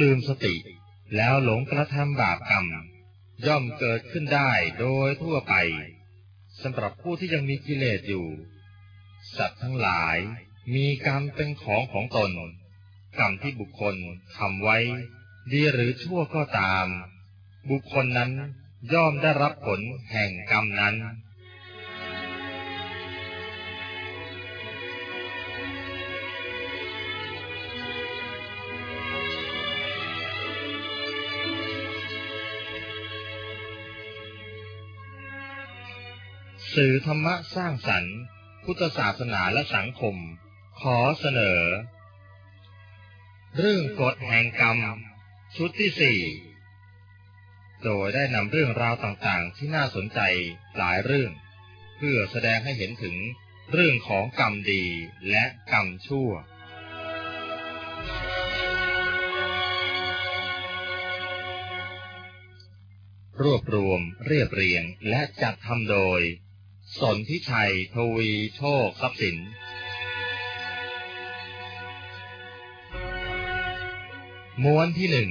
ลืมสติ แล้วหลงกระทำบาปกรรม ย่อมเกิดขึ้นได้โดยทั่วไปสำหรับผู้ที่ยังมีกิเลสอยู่ สัตว์ทั้งหลายมีกรรมเป็นของของตน กรรมที่บุคคลทำไว้ ดีหรือชั่วก็ตาม บุคคลนั้นย่อมได้รับผลแห่งกรรมนั้น สื่อธรรมะสร้างสรรค์ พุทธศาสนาและสังคม ขอเสนอ เรื่องกฎแห่งกรรม ชุดที่สี่โดยได้นำเรื่องราวต่างๆ ที่น่าสนใจหลายเรื่อง เพื่อแสดงให้เห็นถึงเรื่องของกรรมดีและกรรมชั่ว รวบรวมเรียบเรียงและจัดทำโดย สนทิชัย ทวีโชคทรัพย์สิน ม้วนที่หนึ่ง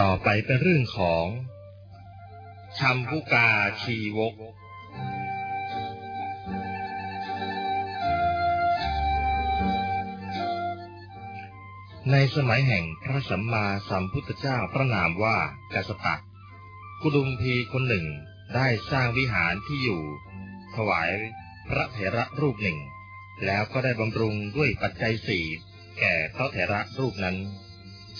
ต่อไปเป็นเรื่องของชัมพุกาชีวก ในสมัยแห่งพระสัมมาสัมพุทธเจ้าพระนามว่ากัสปะกุดุมพีคนหนึ่งได้สร้างวิหารที่อยู่ ถวายพระเถระรูปหนึ่ง แล้วก็ได้บำรุงด้วยปัจจัยสี่แก่พระเถระรูปนั้น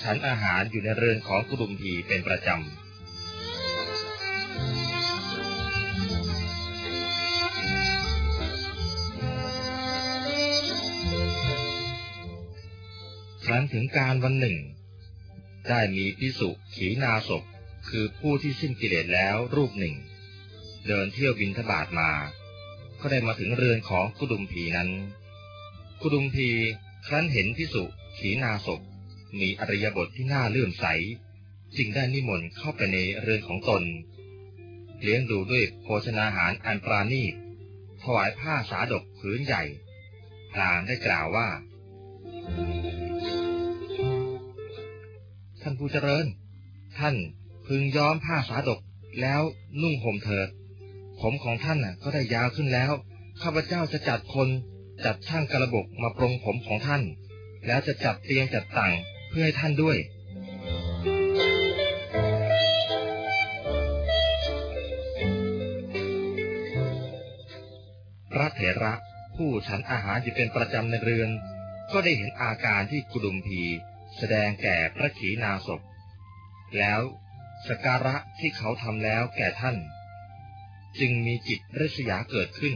ฉันอาหารอยู่ในเรือนของกุดุมพีเป็นประจำครั้นถึงการวันหนึ่ง ได้มีพิสุขีนาศพคือผู้ที่สิ้นกิเลสแล้วรูปหนึ่ง เดินเที่ยวบินทบาทมา ก็ได้มาถึงเรือนของกุดุมพีนั้น กุดุมพีครั้นเห็นพิสุขีนาศพ มีอริยบทที่น่าเลื่อมใส จึงได้นิมนต์เข้าไปในเรือนของตน เลี้ยงดูด้วยโภชนาหารอันปราณีตถวายผ้าสาดกผืนใหญ่พลางได้กล่าวว่า ท่านผู้เจริญ ท่านพึงย้อมผ้าสาดกแล้วนุ่งห่มเถิด ผมของท่านน่ะก็ได้ยาวขึ้นแล้ว ข้าพเจ้าจะจัดคนจัดช่างกระบกมาปรงผมของท่าน แล้วจะจัดเตียงจัดต่าง พื่อให้ท่านด้วย พระเถระผู้ฉันอาหารอยู่เป็นประจำในเรือน ก็ได้เห็นอาการที่กุดุมพีแสดงแก่พระขีณาสพแล้วสการะที่เขาทำแล้วแก่ท่าน จึงมีจิตริษยาเกิดขึ้น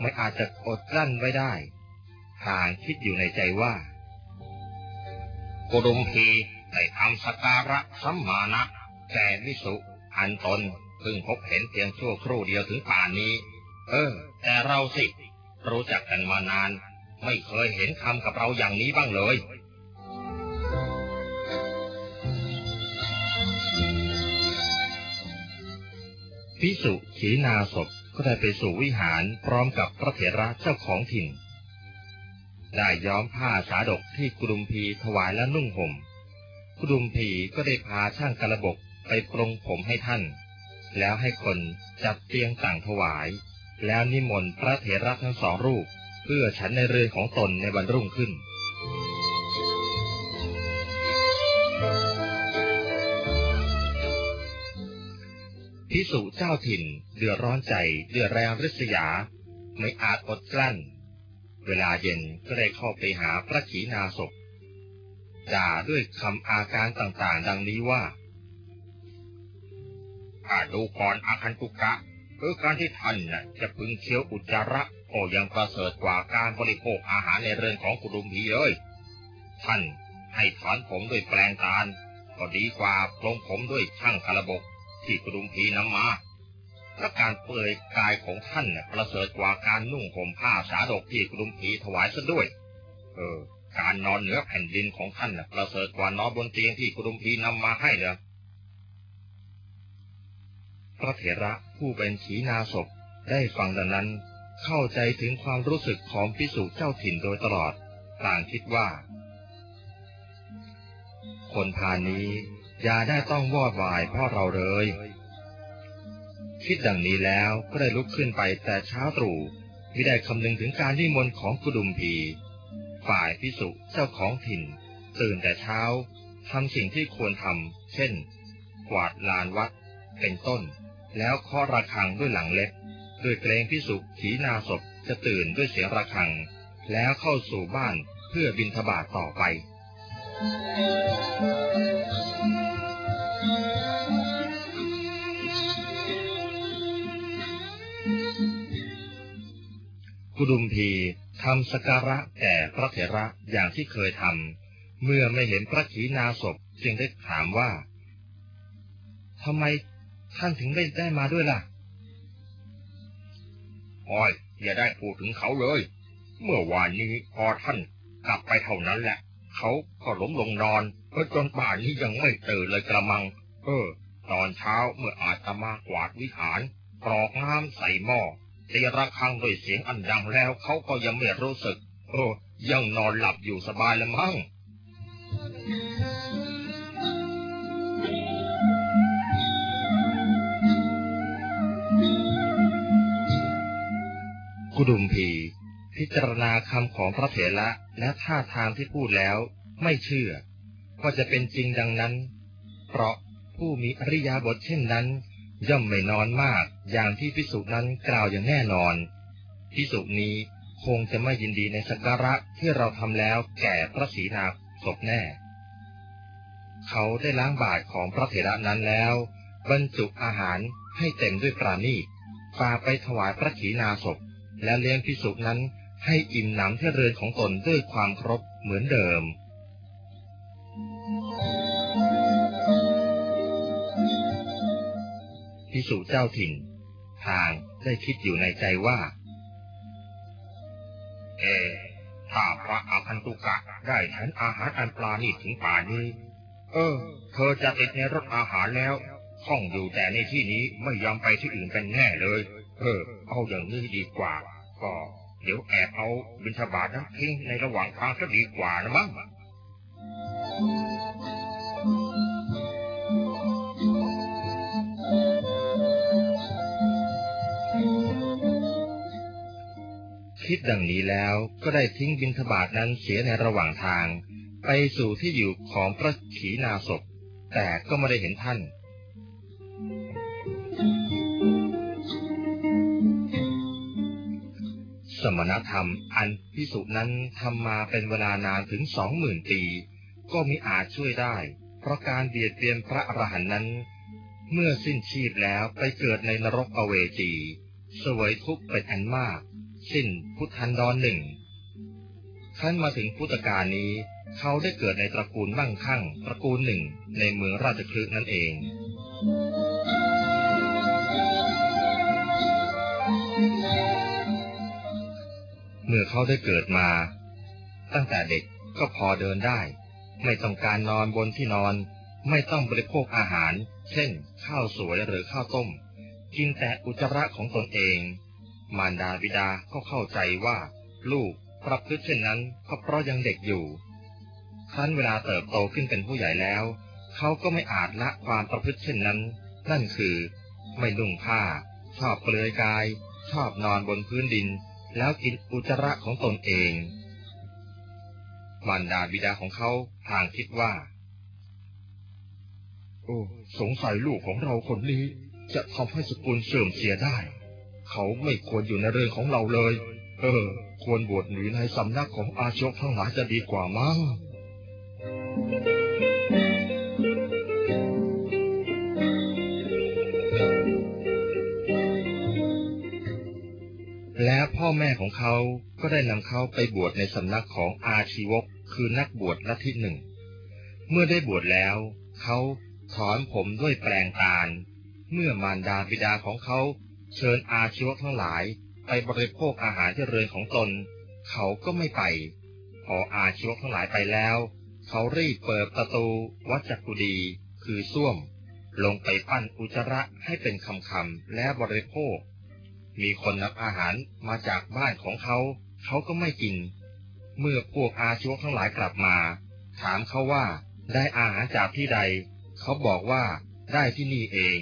ไม่อาจจะอดกลั้นไว้ได้ทางคิดอยู่ในใจว่า กุรุมพีได้ทำสการะสัมมาณะแก่วิสุ อันตนเพิ่งพบเห็นเพียงชั่วครู่เดียวถึงป่านนี้ เออ แต่เราสิ รู้จักกันมานาน ไม่เคยเห็นคำกับเราอย่างนี้บ้างเลยพิสุขีนาศพก็ได้ไปสู่วิหารพร้อมกับพระเถระเจ้าของถิ่น ได้ย้อมผ้าสาดกที่กุดุมพีถวายและนุ่งห่มกุดุมพีก็ได้พาช่างกระบกไปปรงผมให้ท่าน แล้วให้คนจัดเตียงต่างถวาย แล้วนิมนต์พระเถระทั้งสองรูป เพื่อฉันในเรือนของตนในวันรุ่งขึ้นพิสุเจ้าถิ่นเดือดร้อนใจเดือดแรงริษยา ไม่อาจอดกลั้น เวลาเย็นก็ได้เข้าไปหาพระขีณาศพด่าด้วยคำอาการต่างๆ ดังนี้ว่าถ้าดูก่อนอาคันตุกะคือการที่ท่านน่ะจะพึงเคี้ยวอุจจาระโอยังประเสริฐกว่าการบริโภคอาหารในเรือนของกุดุมพีเลย ท่านให้ถอนผมด้วยแปลงตาล ก็ดีกว่าปลงผมด้วยช่างกระบกที่กุดุมพีนำมา และการเปลือยกายของท่านน่ะประเสริฐกว่าการนุ่งห่มผ้าสาดกที่กรุมผีถวายซะด้วย เออ การนอนเหนือแผ่นดินของท่านน่ะประเสริฐกว่านอนบนเตียงที่กรุมผีนำมาให้เลยพระเถระผู้เป็นขีนาศพได้ฟังดังนั้น เข้าใจถึงความรู้สึกของพิสุเจ้าถิ่นโดยตลอด ต่างคิดว่า คนพานี้อย่าได้ต้องวอดวายเพราะเราเลย คิดดังนี้แล้วก็ได้ลุกขึ้นไปแต่เช้าตรู่ไม่ได้คำนึงถึงการนิมนต์ของกุดุมพี ฝ่ายพิสุเจ้าของถิ่น ตื่นแต่เช้าทำสิ่งที่ควรทำเช่น กวาดลานวัด เป็นต้น แล้วเคาะระฆังด้วยหลังเล็บด้วยเกรงพิสุขีนาศพจะตื่นด้วยเสียงระฆัง แล้วเข้าสู่บ้านเพื่อบินทบาทต่อไป กุดุมพีทำสการะแก่พระเถระอย่างที่เคยทำเมื่อไม่เห็นพระขีณาศพจึงได้ถามว่าทำไมท่านถึงไม่ได้มาด้วยล่ะอ้ยอย่าได้พูดถึงเขาเลย เมื่อวานนี้พอท่านกลับไปเท่านั้นแหละ เขาก็ล้มลงนอนเออจนป่านนี้ยังไม่ตื่นเลยกระมัง เออ ตอนเช้าเมื่ออาตมากวาดวิหารกรอกน้ำใส่หม้อ ตีระฆังด้วยเสียงอันดังแล้วเขาก็ยังไม่รู้สึก โอ้ยังนอนหลับอยู่สบายล้วมั้งกุดุมพีพิจารณาคำของพระเถระและท่าทางที่พูดแล้ว ไม่เชื่อว่าจะเป็นจริงดังนั้น เพราะผู้มีอริยาบทเช่นนั้น ย่อมไม่นอนมากอย่างที่พิสุนั้นกล่าวอย่างแน่นอนพิสุนี้คงจะไม่ยินดีในสักการะที่เราทำแล้วแก่พระศรีนาศพแน่ เขาได้ล้างบาทของพระเถระนั้นแล้ว บรรจุอาหารให้เต็มด้วยปราณีฝากไปถวายพระขีณาศพ และเลี้ยงพิสุนั้นให้อิ่มหนำที่เรือนของตนด้วยความครบเหมือนเดิม พิสุเจ้าถิ่นทางได้คิดอยู่ในใจว่า เอ ถ้าพระอาคันตุกะได้ฉันอาหารอันปลานี่ถึงป่านี้ เออ เธอจะติดในรถอาหารแล้วข้องอยู่แต่ในที่นี้ไม่ยอมไปที่อื่นเป็นแน่เลย เออ เอาอย่างนี้ดีกว่า ก็เดี๋ยวแอบเอาบิณฑบาตนั้นทิ้งในระหว่างทางก็ดีกว่านะมั้ง คิดดังนี้แล้วก็ได้ทิ้งบิณฑบาตนั้นเสียในระหว่างทาง ไปสู่ที่อยู่ของพระขีณาศพแต่ก็ไม่ได้เห็นท่าน สมณธรรมอันพิสุนั้นทำมาเป็นเวลานานถึงสองหมื่นปี ก็มิอาจช่วยได้ เพราะการเบียดเบียนพระอรหันต์นั้น เมื่อสิ้นชีพแล้วไปเกิดในนรกอเวจีเสวยทุกข์เป็นอันมาก สิ้นพุทธันดรหนึ่งขั้นมาถึงพุทธกาลนี้ เขาได้เกิดในตระกูลมั่งคั่ง ตระกูลหนึ่ง ในเมืองราชคลึนั่นเองเมื่อเขาได้เกิดมา ตั้งแต่เด็กก็พอเดินได้ ไม่ต้องการนอนบนที่นอน ไม่ต้องบริโภคอาหาร เช่น ข้าวสวยหรือข้าวต้ม กินแต่อุจจาระของตนเอง มารดาบิดาก็เข้าใจว่า ลูกประพฤติเช่นนั้นก็เพราะยังเด็กอยู่ ครั้นเวลาเติบโตขึ้นเป็นผู้ใหญ่แล้ว เขาก็ไม่อาจละความประพฤติเช่นนั้น นั่นคือ ไม่นุ่งผ้า ชอบเปลือยกาย ชอบนอนบนพื้นดิน แล้วกินอุจจาระของตนเอง มารดาบิดาของเขาทางคิดว่า โอ้ สงสัยลูกของเราคนนี้จะทำให้สกุลเสื่อมเสียได้ เขาไม่ควรอยู่ในเรือนของเราเลย เออ ควรบวชหนีในสำนักของอาชกทั้งหลายจะดีกว่ามั้งและพ่อแม่ของเขาก็ได้นำเขาไปบวชในสำนักของอาชีวกคือนักบวชลัทธิหนึ่ง เมื่อได้บวชแล้ว เขาถอนผมด้วยแปลงตาล เมื่อมารดาบิดาของเขา เชิญอาชีวะทั้งหลายไปบริโภคอาหารที่เรือนของตน เขาก็ไม่ไป พออาชีวะทั้งหลายไปแล้ว เขารีบเปิดประตูวัจกุดี คือส้วม ลงไปปั้นอุจจาระให้เป็นคำคำและบริโภค มีคนนำอาหารมาจากบ้านของเขา เขาก็ไม่กิน เมื่อพวกอาชีวะทั้งหลายกลับมา ถามเขาว่าได้อาหารจากที่ใด เขาบอกว่าได้ที่นี่เอง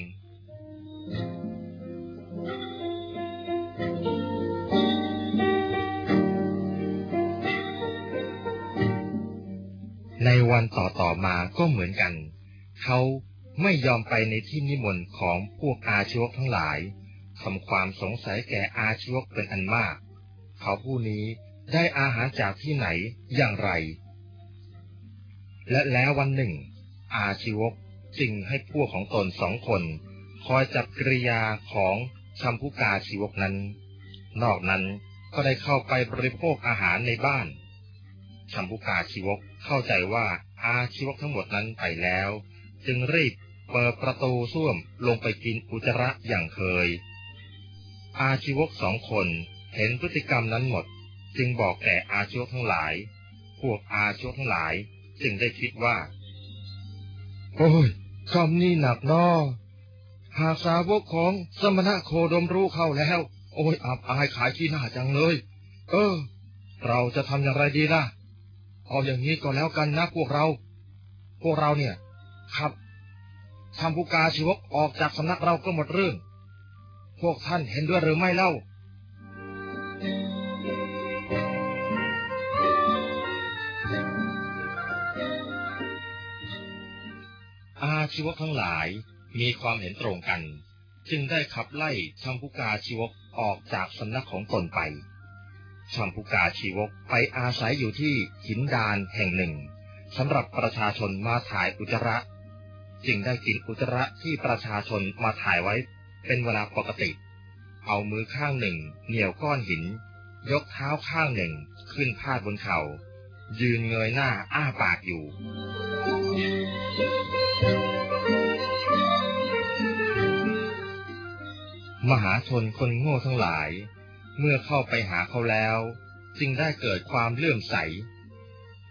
ในวันต่อต่อๆมาก็เหมือนกัน เขาไม่ยอมไปในที่นิมนต์ของพวกอาชีวกทั้งหลายทำความสงสัยแก่อาชีวกเป็นอันมาก เขาผู้นี้ได้อาหารจากที่ไหนอย่างไร และแล้ววันหนึ่ง อาชีวกจึงให้พวกของตนสองคน คอยจับกริยาของ ชัมพุกาชีวกนั้น นอกนั้นก็ได้เข้าไปบริโภคอาหารในบ้านชัมพุกาชีวกเข้าใจว่าอาชีวกทั้งหมดนั้นไปแล้ว จึงรีบเปิดประตูส้วมลงไปกินอุจจาระอย่างเคย อาชีวกสองคนเห็นพฤติกรรมนั้นหมด จึงบอกแก่อาชีวกทั้งหลาย พวกอาชีวกทั้งหลายจึงได้คิดว่า โอ้ยคำนี้หนักนอ หากสาวกของสมณะโคดมรู้เข้าแล้ว โอ้ยอับอายขายที่หน้าจังเลย เออ เราจะทำอย่างไรดีล่ะ เอาอย่างนี้ก็แล้วกันนะพวกเรา พวกเราเนี่ย ครับทำผู้กาชีวกออกจากสำนักเราก็หมดเรื่อง พวกท่านเห็นด้วยหรือไม่เล่าอาชีวกทั้งหลาย มีความเห็นตรงกัน จึงได้ขับไล่ชัมพุกาชีวกออกจากสำนักของตนไปชัมพุกาชีวกไปอาศัยอยู่ที่หินดานแห่งหนึ่งสำหรับประชาชนมาถ่ายอุจระ จึงได้กินอุจระที่ประชาชนมาถ่ายไว้เป็นเวลาปกติ เอามือข้างหนึ่ง เหนี่ยวก้อนหิน ยกเท้าข้างหนึ่งขึ้นพาดบนเขา่า ยืนเงยหน้าอ้าปากอยู่ มหาชนคนโง่ทั้งหลาย เมื่อเข้าไปหาเขาแล้ว จึงได้เกิดความเลื่อมใส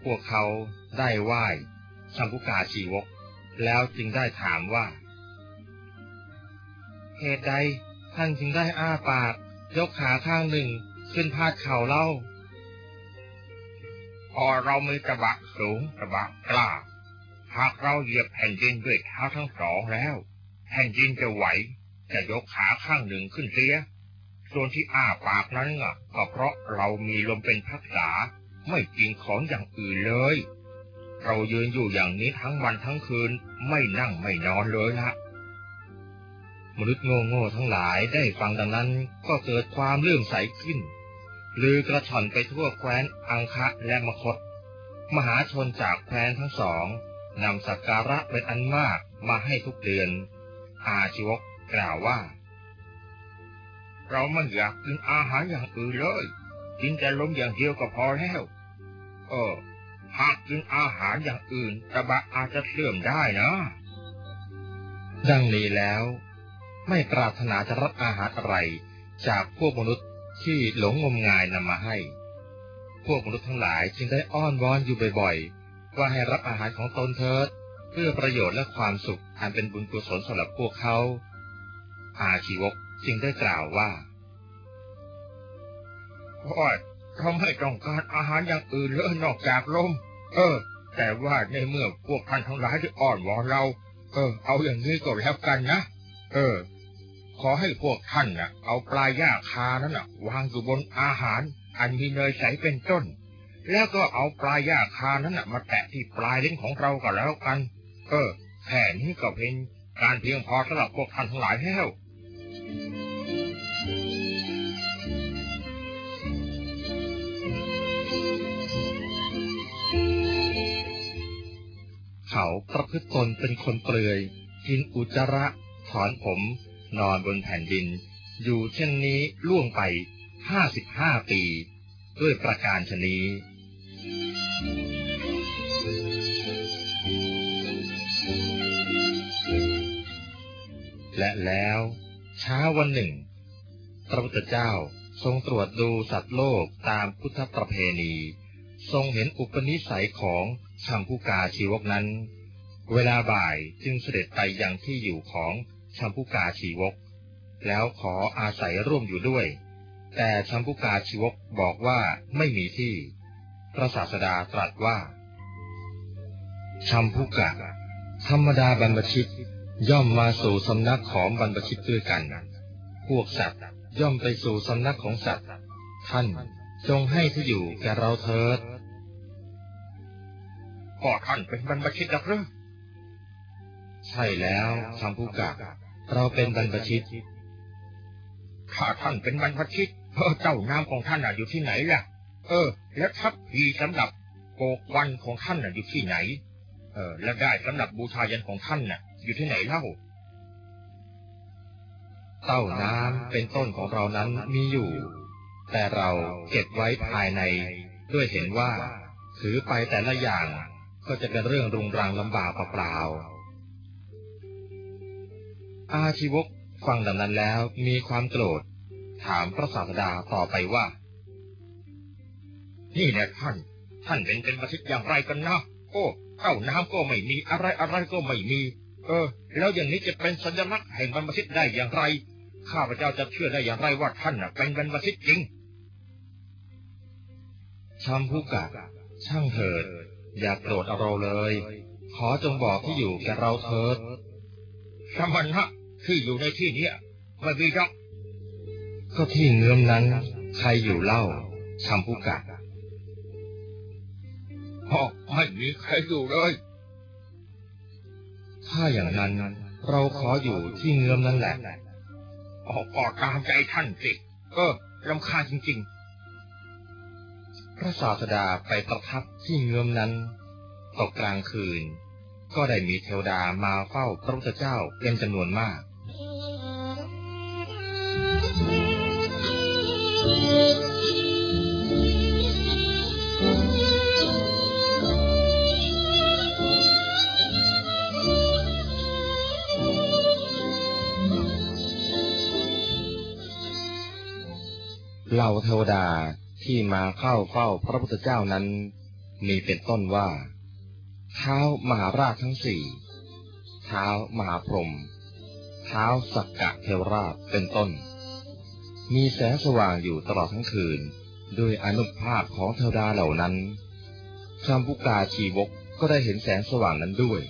พวกเขาได้ไหว้ชัมพุกาชีวก แล้วจึงได้ถามว่าเหตุใดท่านจึงได้อ้าปาก ยกขาข้างหนึ่งขึ้นพาดเข่าเล่า พอเรามีตะบะสูงตะบะกล้า หากเราเหยียบแผ่นดินด้วยเท้าทั้งสองแล้ว แผ่นดินจะไหว จะยกขาข้างหนึ่งขึ้นเสีย ส่วนที่อ้าปากนั้นอะก็เพราะเรามีลมเป็นพักษา ไม่กินของอย่างอื่นเลย เรายืนอยู่อย่างนี้ทั้งวันทั้งคืนไม่นั่งไม่นอนเลยละมนุษย์โง่ๆทั้งหลายได้ฟังดังนั้นก็เกิดความเลื่อมใสขึ้นลือกระชอนไปทั่วแคว้นอังคะและมคต มหาชนจากแคว้นทั้งสองนำสักการะเป็นอันมากมาให้ทุกเดือน อาชีวก กล่าวว่า เราไม่อยากกินอาหารอย่างอื่นเลย กินแต่ลมอย่างเดียวก็พอแล้วเออหากกินอาหารอย่างอื่นตะบะอาจจะเสื่อมได้นะดังนี้แล้ว ไม่ปรารถนาจะรับอาหารอะไร จากพวกมนุษย์ที่หลงงมงายนำมาให้ พวกมนุษย์ทั้งหลายจึงได้อ้อนวอนอยู่บ่อยๆ ว่าให้รับอาหารของตนเถิด เพื่อประโยชน์และความสุขอันเป็นบุญกุศลสำหรับพวกเขา อาชีวกจึงได้กล่าวว่าโอ้ยเราไม่ต้องการอาหารอย่างอื่นเลยนอกจากลม เออ แต่ว่าในเมื่อพวกท่านทั้งหลายที่อ้อนวอนเรา เออ เอาอย่างนี้ก็แล้วกันนะ เออ ขอให้พวกท่านน่ะ เอาปลายย่าคานั้นน่ะ วางอยู่บนอาหาร อันมีเนยใสเป็นต้น แล้วก็เอาปลายย่าคานั้นน่ะ มาแตะที่ปลายลิ้นของเราก็แล้วกัน เออแค่นี้ก็เป็นการเพียงพอสำหรับพวกท่านทั้งหลายแล้ว เขาประพฤติตนเป็นคนเปลือย กินอุจจาระถอนผม นอนบนแผ่นดิน อยู่เช่นนี้ล่วงไปห้าสิบห้าปี ด้วยประการชนี้และแล้ว เช้าวันหนึ่ง พระพุทธเจ้าทรงตรวจดูสัตว์โลกตามพุทธประเพณี ทรงเห็นอุปนิสัยของชัมพูกาชีวกนั้น เวลาบ่ายจึงเสด็จไปยังที่อยู่ของชัมพูกาชีวก แล้วขออาศัยร่วมอยู่ด้วย แต่ชัมพูกาชีวกบอกว่าไม่มีที่ พระศาสดาตรัสว่าชัมพูกะธรรมดาบรรพชิต ย่อมมาสู่สำนักของบรรพชิตด้วยกัน พวกสัตว์ย่อมไปสู่สำนักของสัตว์ ท่านจงให้ที่อยู่แก่เราเถิดก็ท่านเป็นบรรพชิตหรือใช่แล้วชัมพูกะเราเป็นบรรพชิตถ้าท่านเป็นบรรพชิตเออเจ้าน้ำของท่านน่ะอยู่ที่ไหนล่ะ เออ แล้วทัพพีสำหรับโกกวันของท่านน่ะอยู่ที่ไหน เออ แล้วได้สำหรับบูชายันของท่านน่ะ อยู่ที่ไหนเล่า เต้าน้ำเป็นต้นของเรานั้นมีอยู่ แต่เราเก็บไว้ภายใน ด้วยเห็นว่า ถือไปแต่ละอย่างก็จะเป็นเรื่องรุงรังลำบากเปล่าๆอาชีวกฟังดังนั้นแล้วมีความโกรธ ถามพระศาสดาต่อไปว่า นี่แหละท่าน ท่านเป็นเป็นบรรพชิตอย่างไรกันนะโอ้เต้าน้ำก็ไม่มีอะไรอะไรก็ไม่มี เออ แล้วอย่างนี้จะเป็นสัญลักษณ์แห่งบรรพชิตได้อย่างไร ข้าพเจ้าจะเชื่อได้อย่างไรว่าท่านน่ะเป็นบรรพชิตจริงชัมพูกะช่างเถิด อย่าโกรธเราเลย ขอจงบอกที่อยู่แก่เราเถิดสมณะที่อยู่ในที่เนี้ยไม่มีหรอกก็ที่เงื้อมนั้น ใครอยู่เล่าชัมพูกะอ๋อไม่มีใครอยู่เลย ถ้าอย่างนั้นเราขออยู่ที่เงื้อมนั่นแหละออกก็ตามใจท่านสิเออรำคาญจริง ๆ พระศาสดาไปประทับที่เงื้อมนั้นตกกลางคืน ก็ได้มีเทวดามาเฝ้าพระพุทธเจ้าเป็นจำนวนมาก เหล่าเทวดาที่มาเข้าเฝ้าพระพุทธเจ้านั้น มีเป็นต้นว่าเท้ามหาราชทั้งสี่เท้ามหาพรหมเท้าสักกะเทวราชเป็นต้น มีแสงสว่างอยู่ตลอดทั้งคืนด้วยอนุภาพของเทวดาเหล่านั้นชัมพุกาชีวกก็ได้เห็นแสงสว่างนั้นด้วย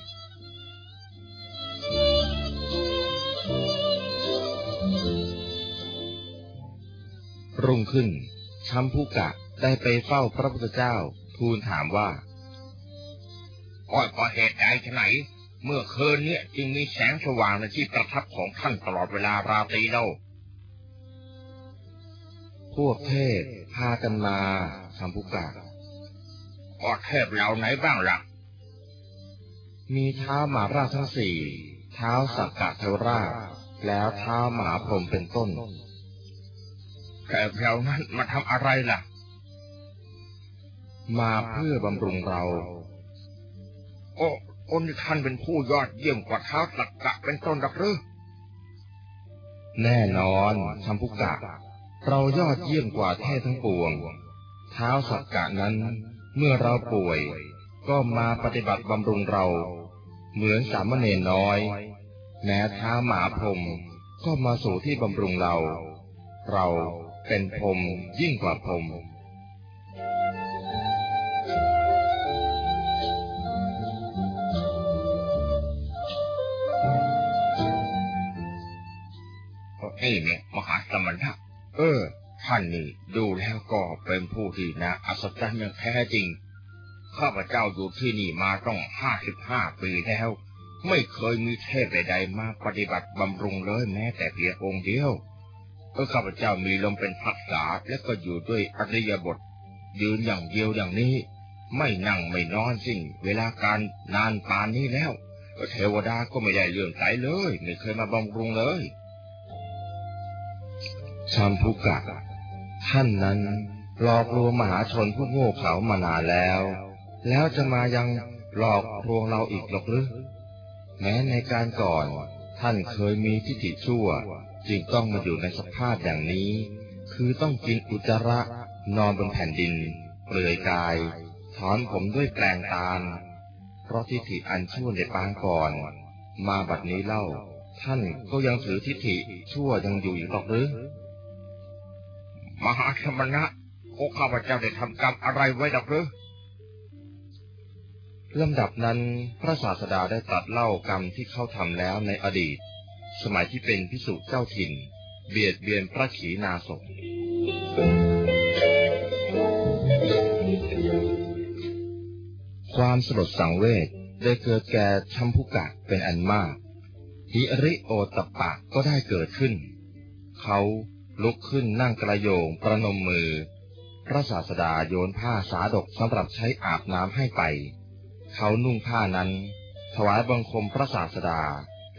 รุ่งขึ้นชัมพุกะได้ไปเฝ้าพระพุทธเจ้า ทูลถามว่าๆก็เพราะเหตุใดฉะไหน เมื่อคืนเนี่ยจึงมีแสงสว่างในที่ประทับของท่านตลอดเวลาราตรีเล่าพวกเทพพากันมาชัมพุกะก็เทพเหล่าไหนบ้างล่ะ มีเท้าหมาราชทั้งสี่ เท้าสักกะเทวราช แล้วเท้าหมาพรหมเป็นต้น เทพเหล่านั้นมาทำอะไรล่ะ มาเพื่อบำรุงเรา โอ้คนที่ท่านเป็นผู้ยอดเยี่ยมกว่าเท้าสักกะเป็นต้นดักหรือแน่นอนชัมพุกะ เรายอดเยี่ยมกว่าเทพทั้งปวง เท้าสักกะนั้น เมื่อเราป่วย ก็มาปฏิบัติบำรุงเรา เหมือนสามเณรน้อย แม้เท้าหมาพรหมก็มาสู่ที่บำรุงเรา เรา เป็นพรมยิ่งกว่าพรมนี่เนี่ยมหาสมณะเออ ท่านนี่ดูแล้วก็เป็นผู้ที่นะอัศจรรย์อย่างแท้จริง ข้าพเจ้าอยู่ที่นี่มาต้องห้าสิบห้าปีแล้ว ไม่เคยมีเทพใดๆมาปฏิบัติบำรุงเลยแม้แต่เพียงองค์เดียว เออข้าพเจ้ามีลมเป็นพักษาและก็อยู่ด้วยอริยบท ยืนอย่างเดียวอย่างนี้ ไม่นั่งไม่นอนสิ้นเวลาการนานปานนี้แล้วเออเทวดาก็ไม่ได้เลื่อมใสเลย ไม่เคยมาบำรุงเลยชัมพุกะท่านนั้นหลอกลวงมหาชนผู้โง่เขลามานานแล้ว แล้วจะมายังหลอกลวงเราอีกหรอกหรือแม้ในการก่อน ท่านเคยมีทิฏฐิชั่ว จึงต้องมาอยู่ในสภาพอย่างนี้ คือต้องกินอุจจาระ นอนบนแผ่นดิน เปลือยกาย ถอนผมด้วยแปลงตาล เพราะทิฏฐิอันชั่วในปางก่อน มาบัดนี้เล่า ท่านก็ยังถือทิฏฐิชั่วยังอยู่อีกหรอกหรือ มหาสมณะพวกข้าพเจ้าได้ทำกรรมอะไรไว้ดอกหรือลำดับนั้นพระศาสดาได้ตัดเล่ากรรมที่เขาทำแล้วในอดีต สมัยที่เป็นพิสุเจ้าถิ่น เบียดเบียนพระขีณาสพความสลดสังเวชได้เกิดแก่ชัมพุกะเป็นอันมากฮิริโอตปะก็ได้เกิดขึ้น เขาลุกขึ้นนั่งกระโยงประนมมือ พระศาสดาโยนผ้าสาดกสำหรับใช้อาบน้ำให้ไป เขานุ่งผ้านั้น ถวายบังคมพระศาสดา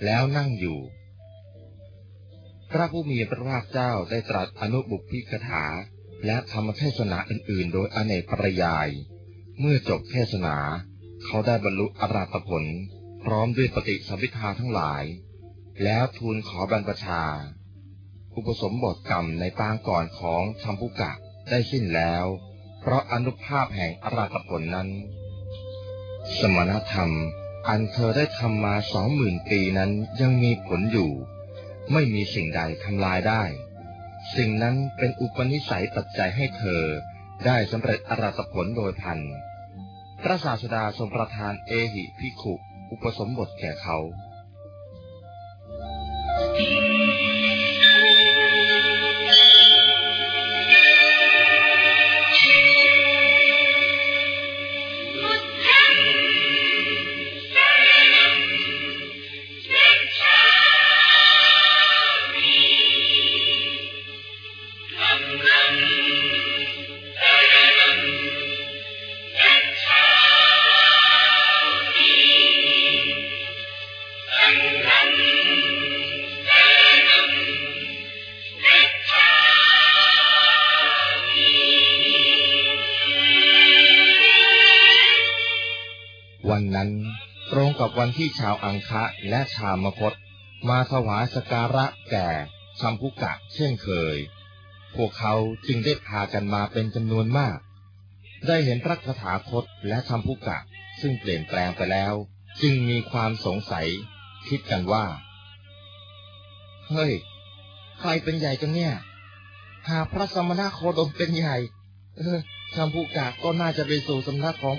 แล้วนั่งอยู่ พระผู้มีพระภาคเจ้าได้ตรัสอนุบุพิกถา และธรรมเทศนาอื่นๆ โดยอเนกปรยาย เมื่อจบเทศนา เขาได้บรรลุอราตผล พร้อมด้วยปฏิสัมพิทาทั้งหลาย แล้วทูลขอบรรพชา อุปสมบทกรรมในปางก่อนของชัมพุกะได้สิ้นแล้ว เพราะอนุภาพแห่งอราตผลนั้น สมณธรรมอันเธอได้ทำมาสองหมื่นปีนั้นยังมีผลอยู่ ไม่มีสิ่งใดทำลายได้ สิ่งนั้นเป็นอุปนิสัยปัจจัยให้เธอได้สำเร็จอรัตผลโดยพัน พระศาสดาทรงประทานเอหิพิขุ อุปสมบทแก่เขา วันที่ชาวอังคะและชาวมคต มาถวายสการะแก่ชัมพุกะเช่นเคย พวกเขาจึงได้พากันมาเป็นจำนวนมาก ได้เห็นพระคถาคตและชัมพุกะซึ่งเปลี่ยนแปลงไปแล้ว จึงมีความสงสัย คิดกันว่า เฮ้ย ใครเป็นใหญ่กันเนี่ย หากพระสมณโคดมเป็นใหญ่ เออชัมพุกะก็น่าจะไปสู่สำนักของ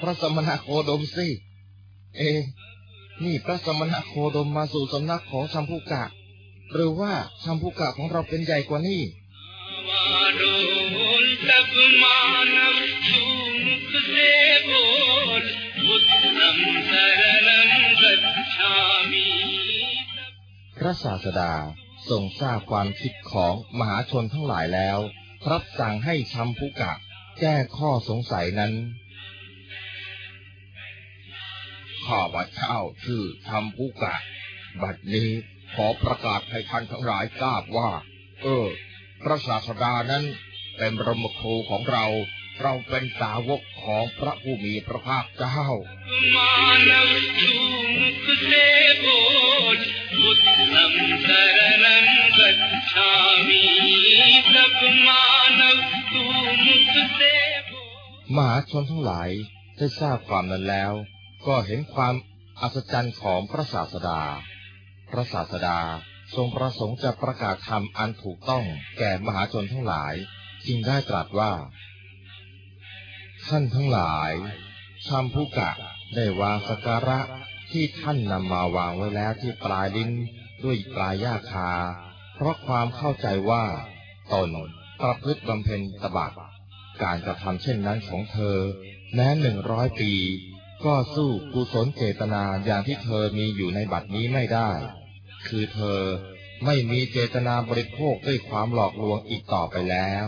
พระสมณโคดมสิ เอ นี่พระสมณโคดมมาสู่สำนักของชัมพุกะ หรือว่าชัมพุกะของเราเป็นใหญ่กว่านี่พระศาสดาทรงทราบความคิดของมหาชนทั้งหลายแล้ว รับสั่งให้ชัมพุกะ แก้ข้อสงสัยนั้น ข้าพเจ้าชื่อธรรมพุกะ บัดนี้ขอประกาศให้ท่านทั้งหลายทราบว่า เออ พระศาสดานั้นเป็นบรมครูของเรา เราเป็นสาวกของพระผู้มีพระภาคเจ้า มหาชนทั้งหลายได้ทราบความนั้นแล้ว ก็เห็นความอัศจรรย์ของพระศาสดา พระศาสดาทรงประสงค์จะประกาศธรรมอันถูกต้องแก่มหาชนทั้งหลาย จึงได้ตรัสว่า ท่านทั้งหลายชัมพุกะได้วางสการะที่ท่านนำมาวางไว้แล้วที่ปลายลิ้นด้วยปลายยาคา เพราะความเข้าใจว่าตนประพฤติบำเพ็ญตบะการกระทำเช่นนั้นของเธอแม้หนึ่งร้อยปี ก็สู้กุศลเจตนาอย่างที่เธอมีอยู่ในบัดนี้ไม่ได้ คือเธอไม่มีเจตนาบริโภคด้วยความหลอกลวงอีกต่อไปแล้ว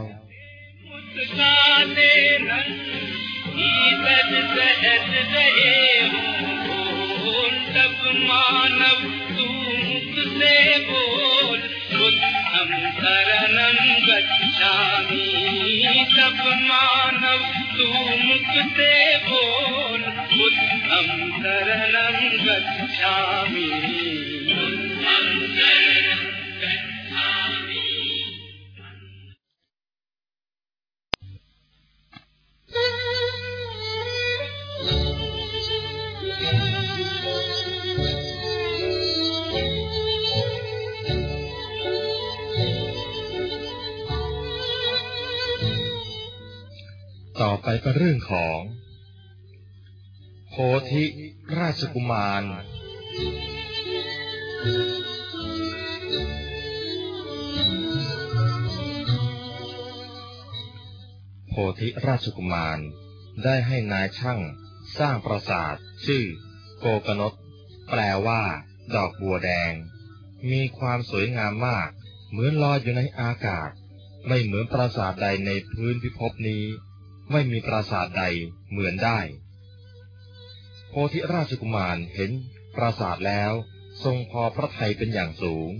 तू मुक्ते बोल बुद्धं शरणं गच्छामि। ่อไปเป็นเรื่องของ โพธิราชกุมาร โพธิราชกุมารได้ให้นายช่างสร้างปราสาทชื่อ โกกนตแปลว่า ดอกบัวแดง มีความสวยงามมาก เหมือนลอยอยู่ในอากาศ ไม่เหมือนปราสาทใดในพื้นพิภพนี้ ไม่มีปราสาทใดเหมือนได้ โพธิราชกุมารเห็นปราสาทแล้ว ทรงพอพระทัยเป็นอย่างสูง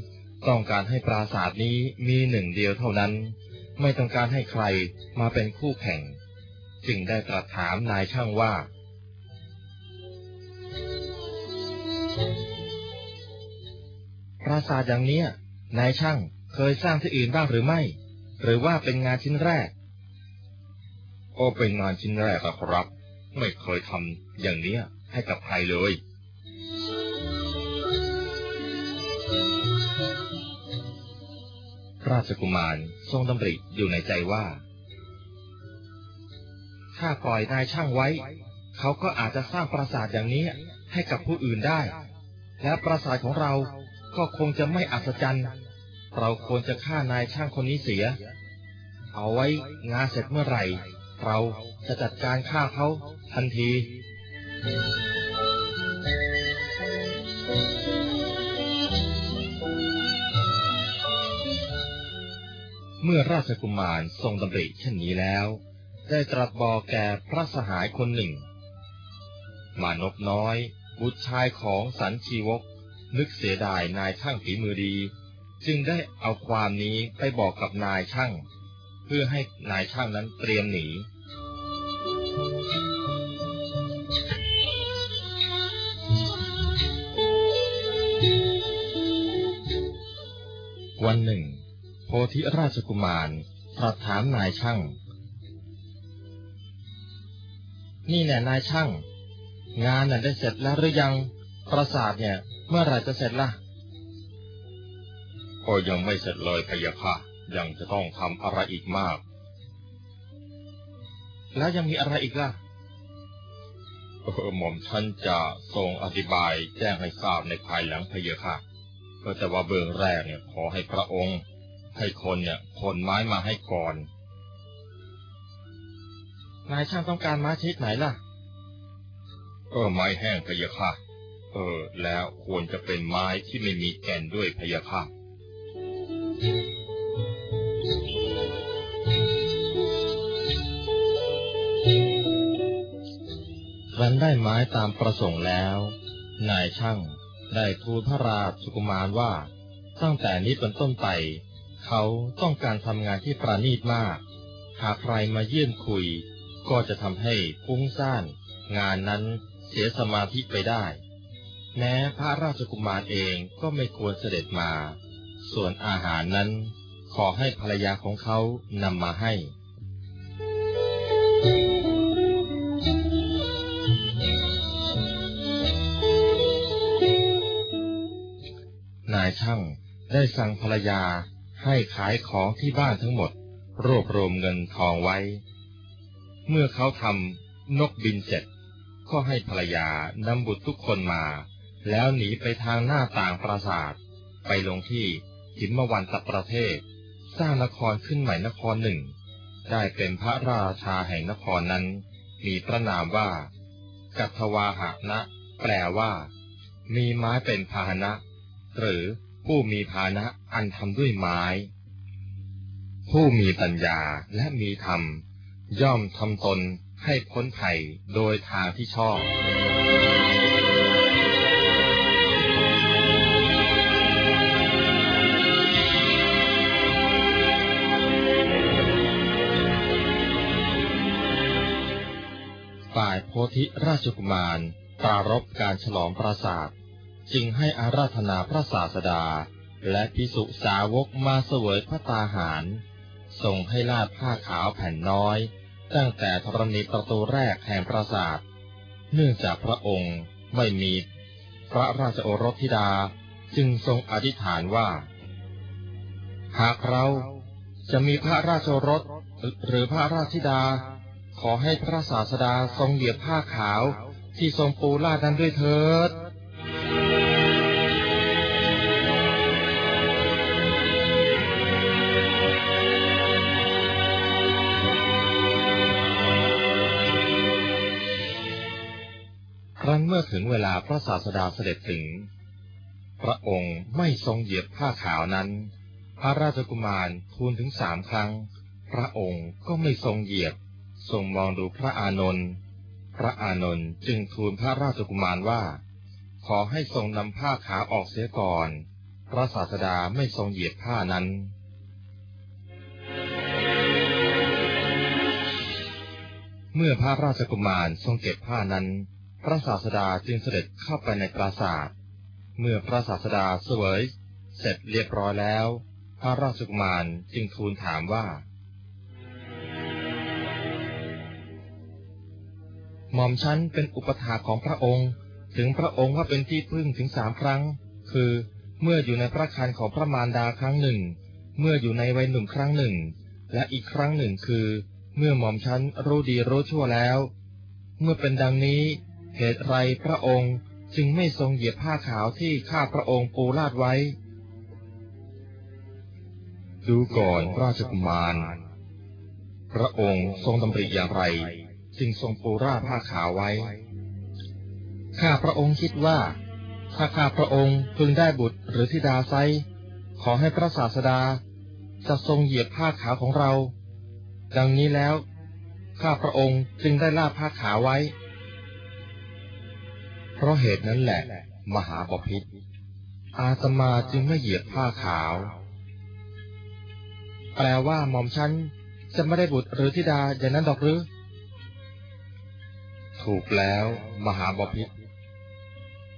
ต้องการให้ปราสาทนี้มีหนึ่งเดียวเท่านั้น ไม่ต้องการให้ใครมาเป็นคู่แข่ง จึงได้ตรัสถามนายช่างว่า ปราสาทอย่างเนี้ยนายช่างเคยสร้างที่อื่นบ้างหรือไม่ หรือว่าเป็นงานชิ้นแรก โอ้เป็นงานชิ้นแรกครับ ไม่เคยทำอย่างเนี้ยให้กับใครเลย ราชกุมารทรงดำริอยู่ในใจว่า ถ้าปล่อยนายช่างไว้ เขาก็อาจจะสร้างปราสาทอย่างนี้ให้กับผู้อื่นได้ และปราสาทของเราก็คงจะไม่อัศจรรย์ เราควรจะฆ่านายช่างคนนี้เสีย เอาไว้งานเสร็จเมื่อไหร่ เราจะจัดการฆ่าเขาทันทีเมื่อราชกุมารทรงดำริเช่นนี้แล้ว ได้ตรัสบอกแก่พระสหายคนหนึ่ง มานพน้อย บุตรชายของสันชีวก นึกเสียดายนายช่างฝีมือดี จึงได้เอาความนี้ไปบอกกับนายช่าง เพื่อให้นายช่างนั้นเตรียมหนี วันหนึ่ง โพธิราชกุมารตรัสถามนายช่าง นี่แน่นายช่าง งานน่ะได้เสร็จแล้วหรือยัง ปราสาทเนี่ย เมื่อไหร่จะเสร็จล่ะ ก็ยังไม่เสร็จเลยพะยะค่ะ ยังจะต้องทำอะไรอีกมาก แล้วยังมีอะไรอีกล่ะเออหม่อมท่านจะทรงอธิบายแจ้งให้ทราบในภายหลังพะยะค่ะ ก็แต่ว่าเบื้องแรกเนี่ยขอให้พระองค์ ให้คนเนี่ยคนไม้มาให้ก่อน นายช่างต้องการม้าชนิดไหนล่ะ เออไม้แห้งพะยะค่ะ เออ แล้วควรจะเป็นไม้ที่ไม่มีแก่นด้วยพะยะค่ะครั้นได้ไม้ตามประสงค์แล้ว นายช่าง ได้ทูลพระราชกุมารว่า ตั้งแต่นี้เป็นต้นไป เขาต้องการทำงานที่ประณีตมาก หากใครมาเยี่ยมคุย ก็จะทำให้ฟุ้งซ่าน งานนั้นเสียสมาธิไปได้ แม้พระราชกุมารเองก็ไม่ควรเสด็จมา ส่วนอาหารนั้นขอให้ภรรยาของเขานำมาให้ นายช่างได้สั่งภรรยาให้ขายของที่บ้านทั้งหมด รวบรวมเงินทองไว้ เมื่อเขาทำนกบินเสร็จ ก็ให้ภรรยานำบุตรทุกคนมา แล้วหนีไปทางหน้าต่างปราสาท ไปลงที่หิมวันตประเทศ สร้างนครขึ้นใหม่นครหนึ่ง ได้เป็นพระราชาแห่งนครนั้น มีพระนามว่า กัทวาหะนะ แปลว่า มีไม้เป็นพาหนะ หรือผู้มีพานะอันทำด้วยไม้ ผู้มีปัญญาและมีธรรม ย่อมทำตนให้พ้นภัยโดยทางที่ชอบ ฝ่ายโพธิราชกุมาร ปรารบการฉลองปราสาท จึงให้อาราธนาพระศาสดา และพิสุสาวกมาเสวยพระตาหารทรงให้ลาดผ้าขาวแผ่นน้อย ตั้งแต่ธรณีประตูแรกแห่งปราสาท เนื่องจากพระองค์ไม่มีพระราชโอรสธิดาจึงทรงอธิษฐานว่า หากเราจะมีพระราชโอรสหรือพระราชธิดา ขอให้พระศาสดาทรงเหยียบผ้าขาวที่ทรงปูลาดนั้นด้วยเถิด ถึงเวลาพระศาสดาเสด็จถึง พระองค์ไม่ทรงเหยียบผ้าขาวนั้น พระราชกุมารทูลถึงสามครั้ง พระองค์ก็ไม่ทรงเหยียบ ทรงมองดูพระอานนท์พระอานนท์จึงทูลพระราชกุมารว่า ขอให้ทรงนำผ้าขาวออกเสียก่อน พระศาสดาไม่ทรงเหยียบผ้านั้นเมื่อพระราชกุมารทรงเก็บผ้านั้น พระศาสดาจึงเสด็จเข้าไปในปราสาทเมื่อพระศาสดาเสวยเสร็จเรียบร้อยแล้ว พระราชกุมารจึงทูลถามว่า หม่อมฉันเป็นอุปถาของพระองค์ ถึงพระองค์ว่าเป็นที่พึ่งถึงสามครั้ง คือเมื่ออยู่ในพระคันของพระมารดาครั้งหนึ่ง เมื่ออยู่ในวัยหนุ่มครั้งหนึ่ง และอีกครั้งหนึ่งคือ เมื่อหม่อมฉันรู้ดีรู้ชั่วแล้ว เมื่อเป็นดังนี้ เหตุไรพระองค์จึงไม่ทรงเหยียบผ้าขาวที่ข้าพระองค์ปูลาดไว้ ดูก่อนราชกุมาร พระองค์ทรงดำริอย่างไร จึงทรงปูราดผ้าขาวไว้ ข้าพระองค์คิดว่า ถ้าข้าพระองค์พึงได้บุตรหรือธิดาไซขอให้พระศาสดาจะทรงเหยียบผ้าขาวของเรา ดังนี้แล้ว ข้าพระองค์จึงได้ลาดผ้าขาวไว้ ราะเหตุนั้นแหละ มหาบพิตรอาตมาจึงไม่เหยียบผ้าขาว แปลว่าหม่อมฉันจะไม่ได้บุตรหรือธิดาอย่างนั้นดอกหรือ ถูกแล้วมหาบพิตร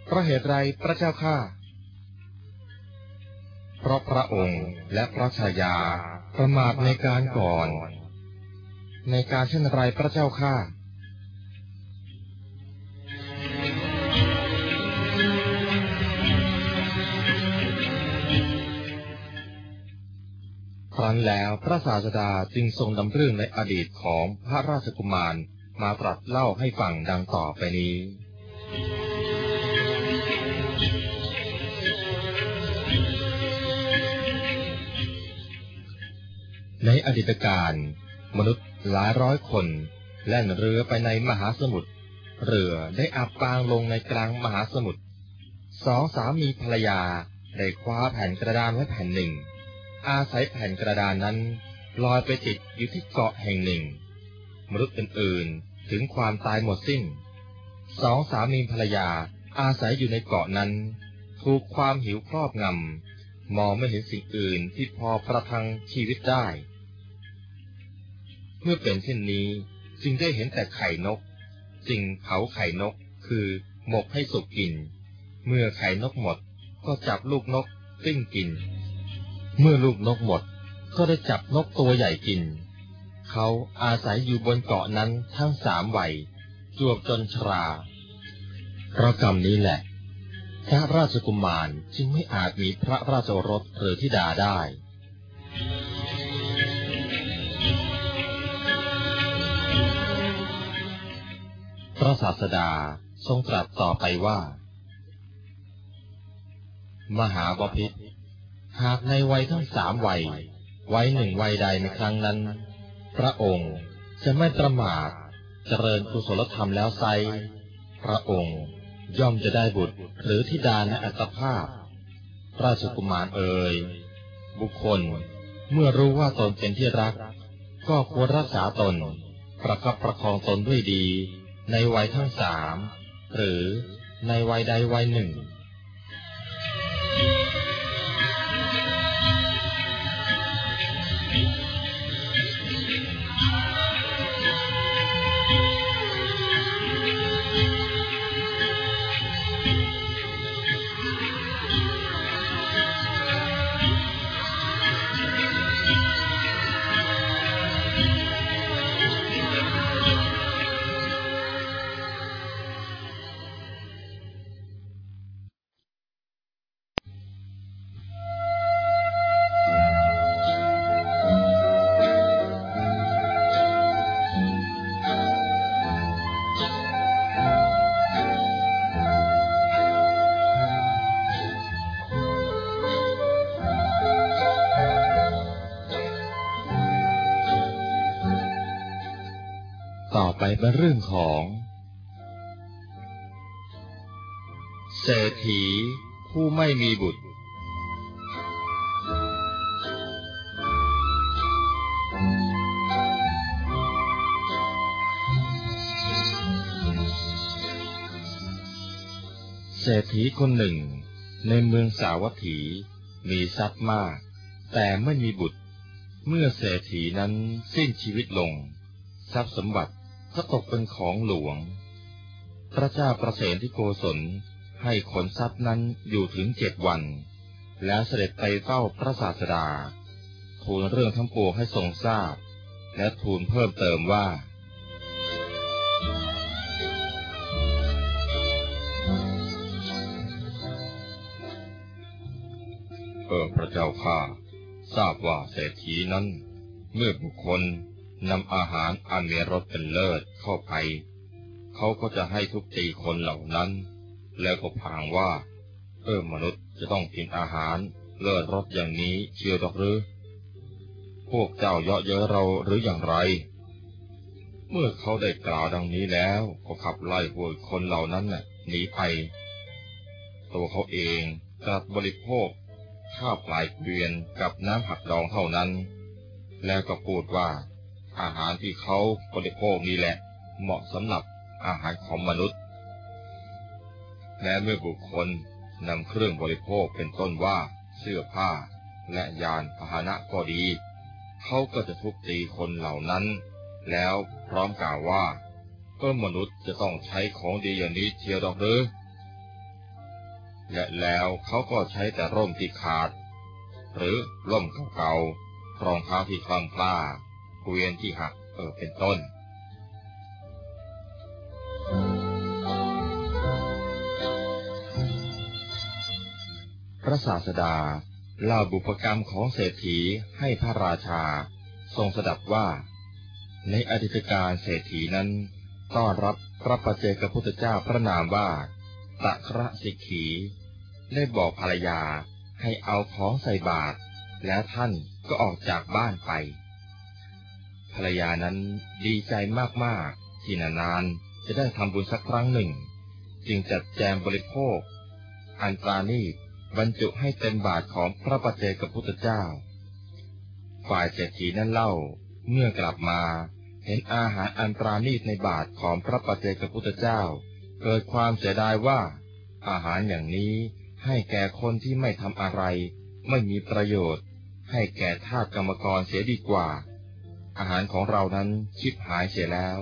เพราะเหตุไรพระเจ้าข้าเพราะพระองค์และพระชายาประมาทในการก่อน ในการเช่นไรพระเจ้าข้า ครั้นแล้วพระศาสดาจึงทรงนำเรื่องในอดีตของพระราชกุมารมาตรัสเล่าให้ฟังดังต่อไปนี้ ในอดีตการมนุษย์หลายร้อยคนแล่นเรือไปในมหาสมุทร เรือได้อับปางลงในกลางมหาสมุทร สองสามีภรรยาได้คว้าแผ่นกระดานไว้แผ่นหนึ่ง อาศัยแผ่นกระดานนั้นลอยไปติดอยู่ที่เกาะแห่งหนึ่ง มนุษย์อื่นๆถึงความตายหมดสิ้น สองสามีภรรยาอาศัยอยู่ในเกาะนั้น ถูกความหิวครอบงำ มองไม่เห็นสิ่งอื่นที่พอประทังชีวิตได้ เมื่อเป็นเช่นนี้จึงได้เห็นแต่ไข่นก จึงเผาไข่นกคือหมกให้สุกกิน เมื่อไข่นกหมดก็จับลูกนกปิ้งกิน เมื่อลูกนกหมดก็ได้จับนกตัวใหญ่กิน เขาอาศัยอยู่บนเกาะนั้นทั้งสามวัยจวบจนชราเพราะกรรมนี้แหละ พระราชกุมารจึงไม่อาจมีพระราชโอรสหรือธิดาได้ พระศาสดาทรงตรัสต่อไปว่า มหาบพิตร หากในวัยทั้งสามวัย วัยหนึ่งวัยใดในครั้งนั้น พระองค์จะไม่ประมาทเจริญกุศลธรรมแล้วไซ พระองค์ย่อมจะได้บุตรหรือธิดาในอัตภาพ ราชกุมารเอ่ย บุคคลเมื่อรู้ว่าตนเป็นที่รัก ก็ควรรักษาตน ประคับประคองตนด้วยดี ในวัยทั้งสาม หรือในวัยใดวัยหนึ่ง ต่อไปเป็นเรื่องของเศรษฐีผู้ไม่มีบุตร เศรษฐีคนหนึ่ง ในเมืองสาวัตถีมีทรัพย์มาก แต่ไม่มีบุตร เมื่อเศรษฐีนั้นสิ้นชีวิตลง ทรัพย์สมบัติ ก็ตกเป็นของหลวง พระเจ้าประเสนที่โกศลให้ขนทรัพย์นั้นอยู่ถึงเจ็ดวัน แล้วเสด็จไปเฝ้าพระศาสดา ทูลเรื่องทั้งปวงให้ทรงทราบ และทูลเพิ่มเติมว่า เออพระเจ้าข้าทราบว่าเศรษฐีนั้น เมื่อบุคคล นำอาหารอันมีรสเป็นเลิศเข้าไป เขาก็จะให้ทุกตีคนเหล่านั้น แล้วก็พางว่า เออมนุษย์จะต้องกินอาหารเลิศรสอย่างนี้เชียวดอกหรือ พวกเจ้าเยาะเย้อเราหรืออย่างไร เมื่อเขาได้กล่าวดังนี้แล้วก็ขับไล่พวกคนเหล่านั้นน่ะหนีไป ตัวเขาเองกลับบริโภคข้าวปลายเกวียนกับน้ำผักดองเท่านั้น แล้วก็พูดว่า อาหารที่เขาบริโภคนี้แหละ เหมาะสำหรับอาหารของมนุษย์ และเมื่อบุคคลนำเครื่องบริโภคเป็นต้นว่าเสื้อผ้าและยานพาหนะก็ดี เขาก็จะทุบตีคนเหล่านั้น แล้วพร้อมกล่าวว่าเออมนุษย์จะต้องใช้ของดีอย่างนี้เทียวดอกหรือและแล้วเขาก็ใช้แต่ร่มที่ขาด หรือร่มเก่าๆรองเท้าที่คล่ำคล้า เกวียนที่หักเออเป็นต้น พระศาสดาเล่าบุพกรรมของเศรษฐีให้พระราชา ทรงสดับว่า ในอดีตการเศรษฐีนั้น ต้อนรับพระประเจกพุทธเจ้าพระนามว่าตะคระสิกขีได้บอกภรรยาให้เอาของใส่บาตรแล้วท่านก็ออกจากบ้านไป ภรรยานั้นดีใจมากๆ ที่นานๆจะได้ทำบุญสักครั้งหนึ่ง จึงจัดแจงบริโภค อันปราณีบรรจุให้เต็มบาทของพระประเจกับพุทธเจ้า ฝ่ายเศรษฐีนั้นเล่าเมื่อกลับมาเห็นอาหารอันปราณีในบาทของพระประเจกับพุทธเจ้า เกิดความเสียดายว่า อาหารอย่างนี้ให้แก่คนที่ไม่ทำอะไร ไม่มีประโยชน์ ให้แก่ทาสกรรมกรเสียดีกว่า อาหารของเรานั้นชิบหายเสียแล้ว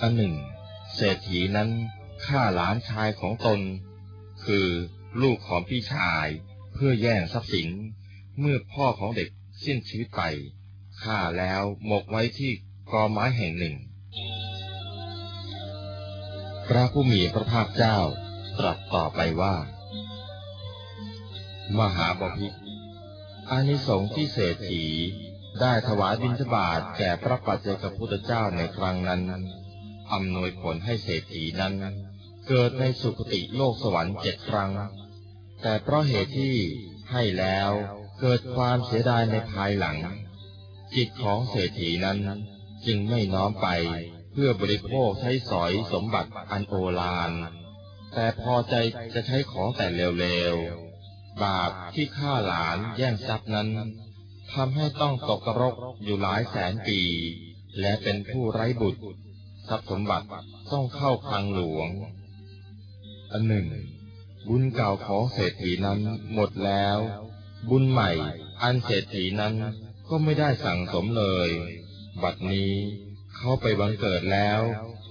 อันหนึ่ง เศรษฐีนั้นฆ่าหลานชายของตน คือลูกของพี่ชายเพื่อแย่งทรัพย์สิน เมื่อพ่อของเด็กสิ้นชีวิตไปฆ่าแล้วหมกไว้ที่กอไม้แห่งหนึ่ง พระผู้มีพระภาคเจ้า ตรัสต่อไปว่า มหาบพิตรอานิสงส์ที่เศรษฐีได้ถวายบิณฑบาตแก่พระปัจเจกพุทธเจ้าในครั้งนั้นอำนวยผลให้เศรษฐีนั้น เกิดในสุคติโลกสวรรค์เจ็ดครั้ง แต่เพราะเหตุที่ให้แล้วเกิดความเสียดายในภายหลัง จิตของเศรษฐีนั้นจึงไม่น้อมไป พื่อบริโภคใช้สอยสมบัติอันโอฬารแต่พอใจจะใช้ของแต่เร็วๆ บาปที่ฆ่าหลานแย่งทรัพย์นั้นทำให้ต้องตกกรกอยู่หลายแสนปี และเป็นผู้ไร้บุตร ทรัพย์สมบัติต้องเข้าคลังหลวง อันหนึ่ง บุญเก่าของเศรษฐีนั้นหมดแล้ว บุญใหม่อันเศรษฐีนั้นก็ไม่ได้สั่งสมเลย บัดนี้ เขาไปบังเกิดแล้ว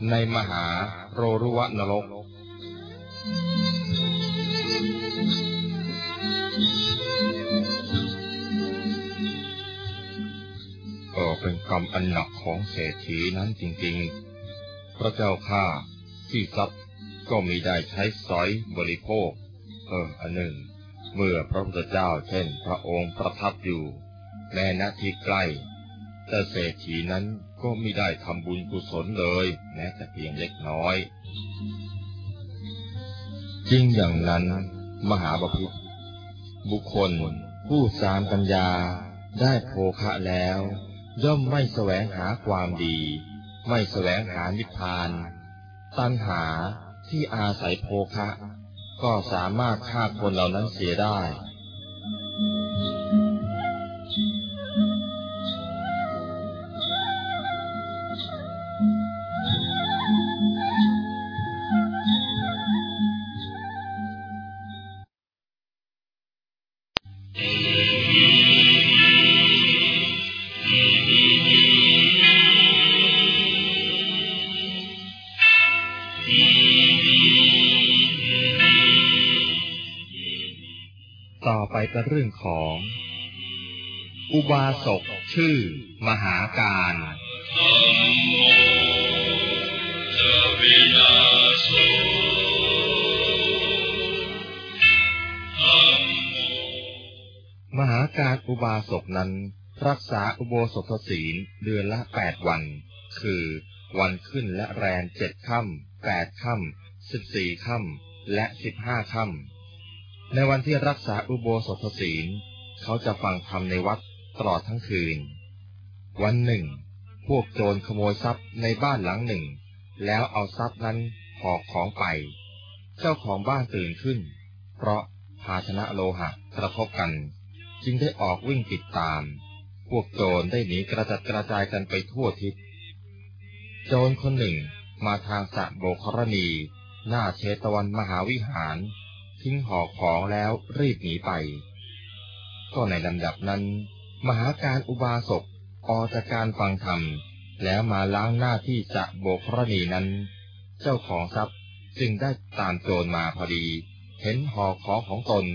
ในมหาโรรุวะนรก ก็เป็นกรรมอันหนักของเศรษฐีนั้นจริงๆ พระเจ้าข้าที่ทรัพย์ก็มีได้ใช้สอยบริโภค เอออันหนึ่ง เมื่อพระพุทธเจ้าเช่น พระองค์ประทับอยู่แม้ณที่ใกล้ แต่เศรษฐีนั้น ก็ไม่ได้ทำบุญกุศลเลย แม้แต่เพียงเล็กน้อย จริงอย่างนั้น มหาบพิตรบุคคล ผู้สามปัญญาได้โภคะแล้ว ย่อมไม่แสวงหาความดี ไม่แสวงหานิพพาน ตัณหาที่อาศัยโภคะ ก็สามารถฆ่าคนเหล่านั้นเสียได้็เรื่องของ อุบาสกชื่อ มหาการมหาการอุบาสกนั้น รักษาอุโบสถศีลเดือนละแปดวัน คือวันขึ้นและแรมเจ็ดค่ำแปดค่ำสิบสี่ค่ำและสิบห้าค่ำ ในวันที่รักษาอุโบสถศีล เขาจะฟังธรรมในวัดตลอดทั้งคืน วันหนึ่ง พวกโจรขโมยทรัพย์ในบ้านหลังหนึ่ง แล้วเอาทรัพย์นั้นหอกของไป เจ้าของบ้านตื่นขึ้น เพราะภาชนะโลหะกระทบกัน จึงได้ออกวิ่งติดตาม พวกโจรได้หนีกระจัดกระจายกันไปทั่วทิศ โจรคนหนึ่งมาทางสะโบครณี หน้าเชตวันมหาวิหาร ทิ้งห่อของแล้วรีบหนีไป ก็ในลำดับนั้น มหาการอุบาสกออกจากการฟังธรรม แล้วมาล้างหน้าที่จะโบกรณีนั้น เจ้าของทรัพย์จึงได้ตามโจรมาพอดี เห็นห่อของของตน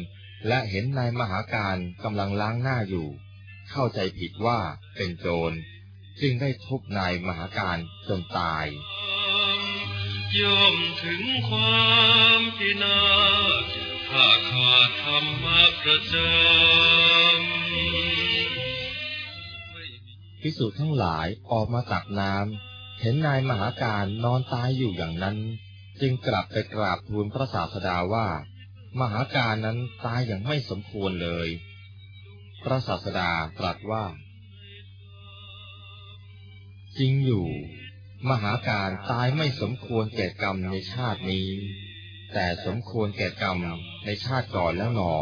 และเห็นนายมหาการกำลังล้างหน้าอยู่ เข้าใจผิดว่าเป็นโจร จึงได้ทุบนายมหาการจนตาย ย่อมถึงความพินาศถ้าขาดธรรมะประจำพิสูจน์ทั้งหลายออกมาตักน้ำเห็นนายมหาการนอนตายอยู่อย่างนั้น จึงกลับไปกราบทูลพระศาสดาว่า มหาการนั้นตายอย่างไม่สมควรเลย พระศาสดาตรัสว่า จริงอยู่ มหาการตายไม่สมควรแก่กรรมในชาตินี้ แต่สมควรแก่กรรมในชาติก่อนแล้วหนอ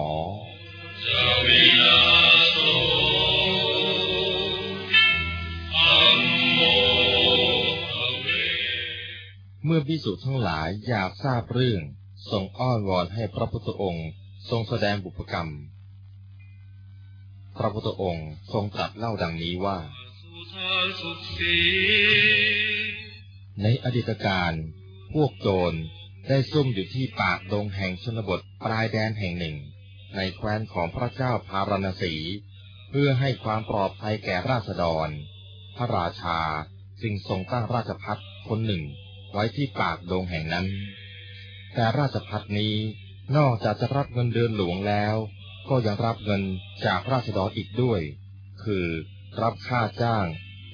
เมื่อพิสุทั้งหลายอยากทราบเรื่องทรงอ้อนวอนให้พระพุทธองค์ ทรงแสดงบุพกรรม พระพุทธองค์ทรงตรัสเล่าดังนี้ว่า ในอดีตการพวกโจรได้ซุ่มอยู่ที่ปากดงแห่งชนบทปลายแดนแห่งหนึ่ง ในแคว้นของพระเจ้าพารณสี เพื่อให้ความปลอดภัยแก่ราษฎร พระราชาจึงทรงตั้งราชพัฒคนหนึ่งไว้ที่ปากดงแห่งนั้น แต่ราชพัฒนี้นอกจากจะรับเงินเดือนหลวงแล้ว ก็ยังรับเงินจากราษฎรอีกด้วย คือ รับค่าจ้าง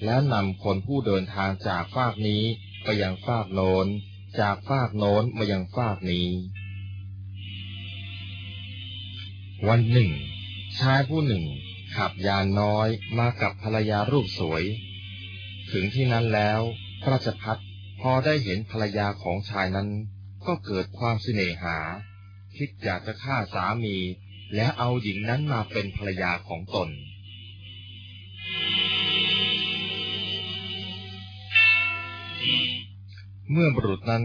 แล้วนำคนผู้เดินทางจากฟากนี้ไปยังฟากโน้น จากฟากโน้นมายังฟากนี้ วันหนึ่ง ชายผู้หนึ่ง ขับยานน้อยมากับภรรยารูปสวย ถึงที่นั้นแล้วพระจัพัฒพอได้เห็นภรรยาของชายนั้น ก็เกิดความสิเนหา คิดอยากจะฆ่าสามี และเอาหญิงนั้นมาเป็นภรรยาของตน เมื่อบุรุษนั้น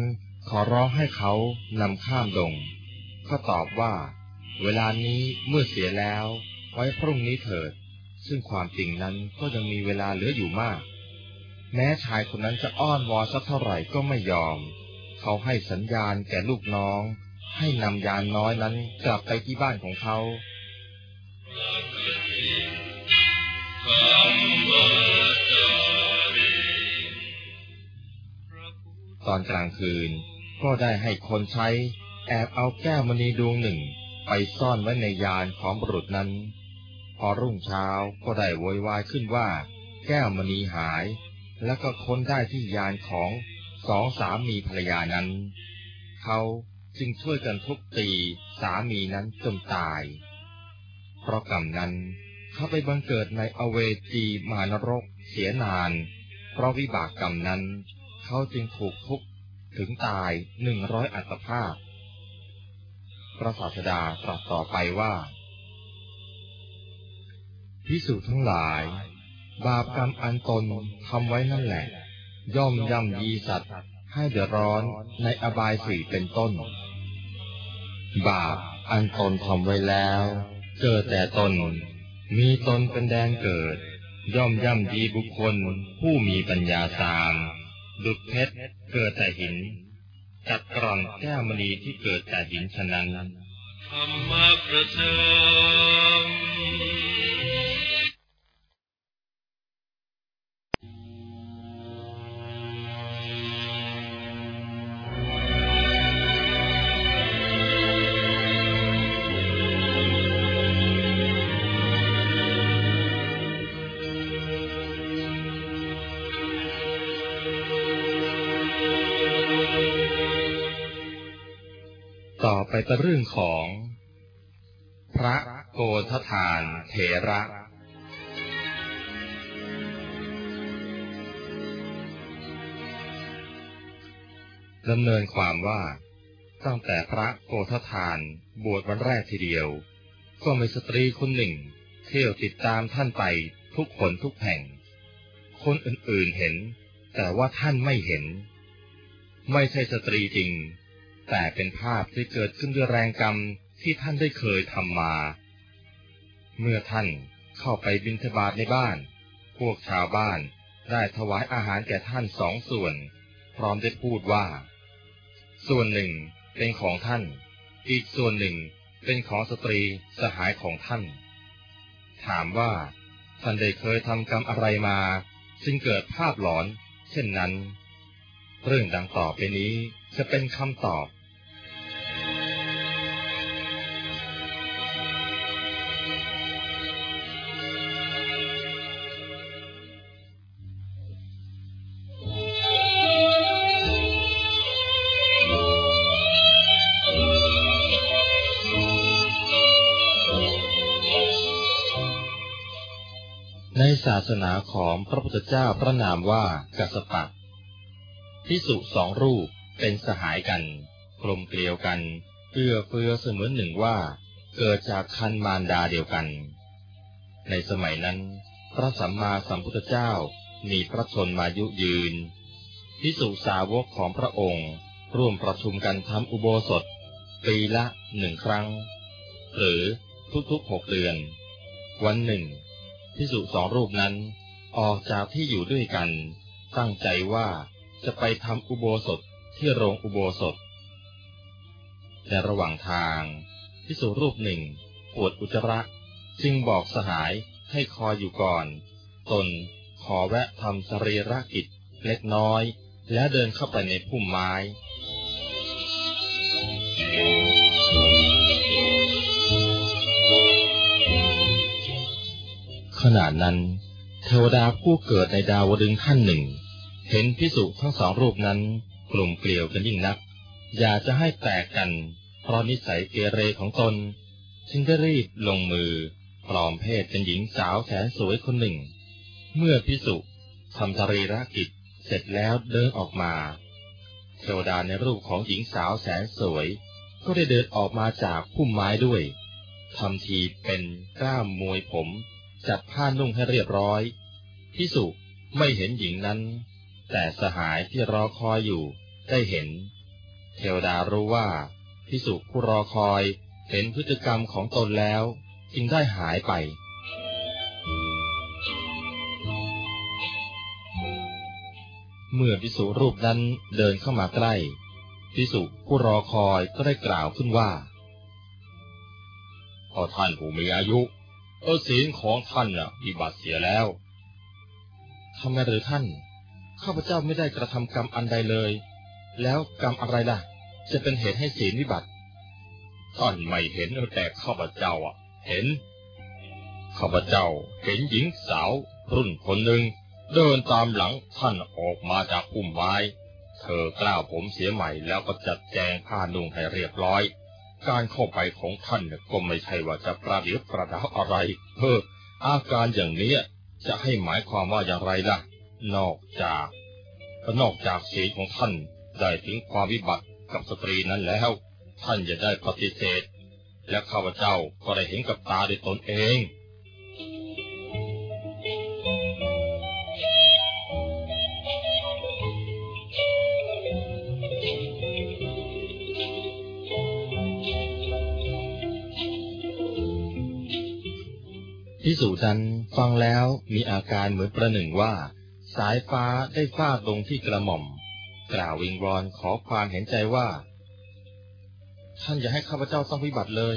ขอร้องให้เขานำข้ามดง ก็ตอบว่า เวลานี้เมื่อเสียแล้ว ไว้พรุ่งนี้เถิด ซึ่งความจริงนั้นก็ยังมีเวลาเหลืออยู่มาก แม้ชายคนนั้นจะอ้อนวอนสักเท่าไหร่ก็ไม่ยอม เขาให้สัญญาณแก่ลูกน้อง ให้นำยานน้อยนั้นกลับไปที่บ้านของเขา ตอนกลางคืน ก็ได้ให้คนใช้แอบเอาแก้วมณีดวงหนึ่งไปซ่อนไว้ในยานของบุรุษนั้น พอรุ่งเช้าก็ได้โวยวายขึ้นว่า แก้วมณีหาย แล้วก็ค้นได้ที่ยานของสองสามีภรรยานั้น เขาจึงช่วยกันทุบตีสามีนั้นจนตาย เพราะกรรมนั้นเขาไปบังเกิดในอเวจีมานรกเสียนาน เพราะวิบากกรรมนั้น เขาจึงถูกทุบถึงตายหนึ่งร้อยอัตภาพ พระศาสดาตรัสต่อไปว่าพิสูจน์ทั้งหลาย บาปกรรมอันตนทำไว้นั่นแหละ ย่อมย่ำยีสัตว์ให้เดือดร้อนในอบายสี่เป็นต้น บาปอันตนทำไว้แล้ว เกิดแต่ตน มีตนเป็นแดนเกิด ย่อมย่ำยีบุคคลผู้มีปัญญาสาม ดุดเพชรเกิดแต่หินจัดกร่อนแก้วมณีที่เกิดแต่หินฉะนั้นธรรมประเสริ ฐต่อไปเรื่องของ พระโกฏฐานเถระ ดำเนินความว่าตั้งแต่พระโกฏฐานบวชวันแรกทีเดียว ก็มีสตรีคนหนึ่ง เที่ยวติดตามท่านไปทุกคนทุกแห่ง คนอื่นๆเห็น แต่ว่าท่านไม่เห็น ไม่ใช่สตรีจริง แต่เป็นภาพที่เกิดขึ้นด้วยแรงกรรมที่ท่านได้เคยทำมา เมื่อท่านเข้าไปบิณฑบาตในบ้าน พวกชาวบ้านได้ถวายอาหารแก่ท่านสองส่วน พร้อมได้พูดว่า ส่วนหนึ่งเป็นของท่าน อีกส่วนหนึ่งเป็นของสตรีสหายของท่าน ถามว่าท่านได้เคยทำกรรมอะไรมาจึงเกิดภาพหลอน เช่นนั้น เรื่องดังต่อไปนี้จะเป็นคำตอบาสนาของพระพุทธเจ้าพระนามว่ากัสสปะพิสุสองรูปเป็นสหายกันกลมเกลียวกันเอื้อเฟื้อเสมือนหนึ่งว่า เกิดจากคันมารดาเดียวกัน ในสมัยนั้น พระสัมมาสัมพุทธเจ้ามีพระชนมายุยืนพิสุสาวกของพระองค์ร่วมประชุมกันทำอุโบสถ ปีละหนึ่งครั้ง หรือทุกๆหกเดือน วันหนึ่ง พิสุสองรูปนั้น ออกจากที่อยู่ด้วยกัน ตั้งใจว่าจะไปทำอุโบสถที่โรงอุโบสถในระหว่างทางพิสุรูปหนึ่งปวดอุจจาระจึงบอกสหายให้คอยอยู่ก่อน ตนขอแวะทำสรีระกิจเล็กน้อย และเดินเข้าไปในพุ่มไม้ ขณะนั้น เทวดาผู้เกิดในดาวดึงส์ท่านหนึ่ง เห็นพิสุทั้งสองรูปนั้นกลุ่มเกลียวกันยิ่งนัก อยากจะให้แตกกัน เพราะนิสัยเกเรของตน จึงได้รีบลงมือปลอมเพศเป็นหญิงสาวแสนสวยคนหนึ่ง เมื่อพิสุทำสรีระกิจเสร็จแล้วเดินออกมา เทวดาในรูปของหญิงสาวแสนสวย ก็ได้เดินออกมาจากพุ่มไม้ด้วยทำทีเป็นกล้ามมวยผม จัดผ้านุ่งให้เรียบร้อยพิสุไม่เห็นหญิงนั้น แต่สหายที่รอคอยอยู่ได้เห็น เทวดารู้ว่าพิสุผู้รอคอยเห็นพฤติกรรมของตนแล้ว จึงได้หายไปเมื่อพิสุรูปนั้นเดินเข้ามาใกล้พิสุผู้รอคอยก็ได้กล่าวขึ้นว่าพอท่านผู้มีอายุ เออศีลของท่านน่ะวิบัติเสียแล้วทำไมหรือท่าน ข้าพเจ้าไม่ได้กระทำกรรมอันใดเลย แล้วกรรมอะไรล่ะ จะเป็นเหตุให้ศีลวิบัติ ท่านไม่เห็นแต่ข้าพเจ้าอะ เห็น ข้าพเจ้าเห็นหญิงสาว รุ่นคนหนึ่งเดินตามหลังท่านออกมาจากพุ่มไม้ เธอกล้าวผมเสียใหม่แล้วก็จัดแจงผ้านุ่งให้เรียบร้อย การเข้าไปของท่านก็ไม่ใช่ว่าจะประเดี๋ยวประดาอะไรเฮ้ออาการอย่างนี้จะให้หมายความว่าอย่างไรล่ะ นอกจาก นอกจากศีของท่านได้ถึงความวิบัติกับสตรีนั้นแล้ว ท่านจะได้ปฏิเสธ และข้าพเจ้าก็ได้เห็นกับตาด้วยตนเอง พิสูจนั้นฟังแล้วมีอาการเหมือนประหนึ่งว่า สายฟ้าได้ฟาดลงที่กระหม่อม กล่าววิงวอนขอความเห็นใจว่า ท่านอย่าให้ข้าพเจ้าต้องวิบัติเลย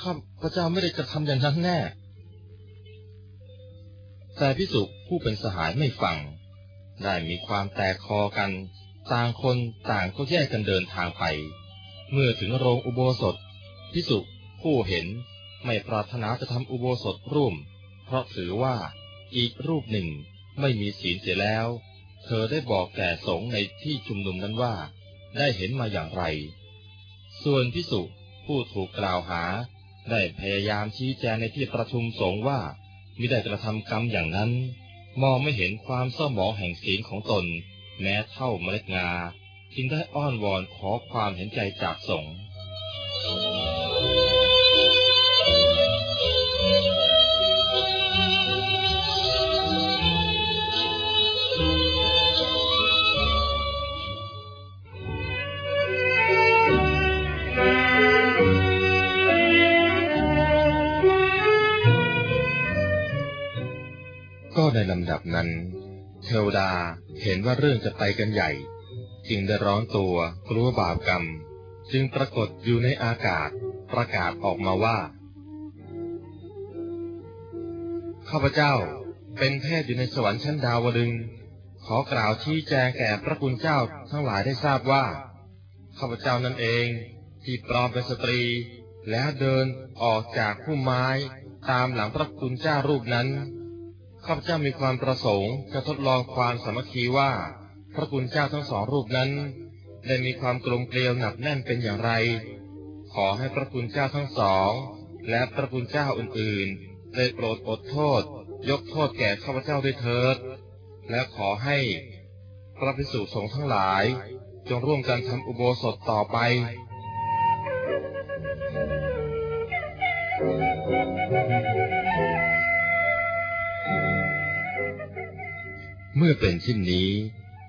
ข้าพเจ้าไม่ได้กระทำอย่างนั้นแน่ แต่พิสุผู้เป็นสหายไม่ฟัง ได้มีความแตกคอกัน ต่างคนต่างก็แยกกันเดินทางไป เมื่อถึงโรงอุโบสถพิสุผู้เห็น ไม่ปรารถนาจะทำอุโบสถร่วม เพราะถือว่าอีกรูปหนึ่งไม่มีศีลเสียแล้ว เธอได้บอกแก่สงในที่ชุมนุมนั้นว่า ได้เห็นมาอย่างไร ส่วนพิสุผู้ถูกกล่าวหา ได้พยายามชี้แจงในที่ประชุมสงว่ามิได้กระทำกรรมอย่างนั้น มองไม่เห็นความเศร้าหมองแห่งศีลของตน แม้เท่าเมล็ดงา จึงได้อ้อนวอนขอความเห็นใจจากสงฆ์ ในลำดับนั้น เทวดาเห็นว่าเรื่องจะไปกันใหญ่ จึงได้ร้อนตัวกลัวบาปกรรม จึงปรากฏอยู่ในอากาศประกาศออกมาว่า ข้าพเจ้าเป็นแพทย์อยู่ในสวรรค์ชั้นดาวดึง ขอกล่าวชี้แจงแก่พระคุณเจ้าทั้งหลายได้ทราบว่า ข้าพเจ้านั่นเองที่ปลอมเป็นสตรี แล้วเดินออกจากผู้ไม้ตามหลังพระคุณเจ้ารูปนั้น ข้าพเจ้ามีความประสงค์จะทดลองความสามัคคีว่า พระคุณเจ้าทั้งสองรูปนั้น ได้มีความกลมเกลียวหนักแน่นเป็นอย่างไร ขอให้พระคุณเจ้าทั้งสอง และพระคุณเจ้าอื่นๆได้โปรดอดโทษ ยกโทษแก่ข้าพเจ้าด้วยเถิด และขอให้พระภิกษุสงฆ์ทั้งหลาย จงร่วมกันทำอุโบสถต่อไป เมื่อเป็นเช่นนี้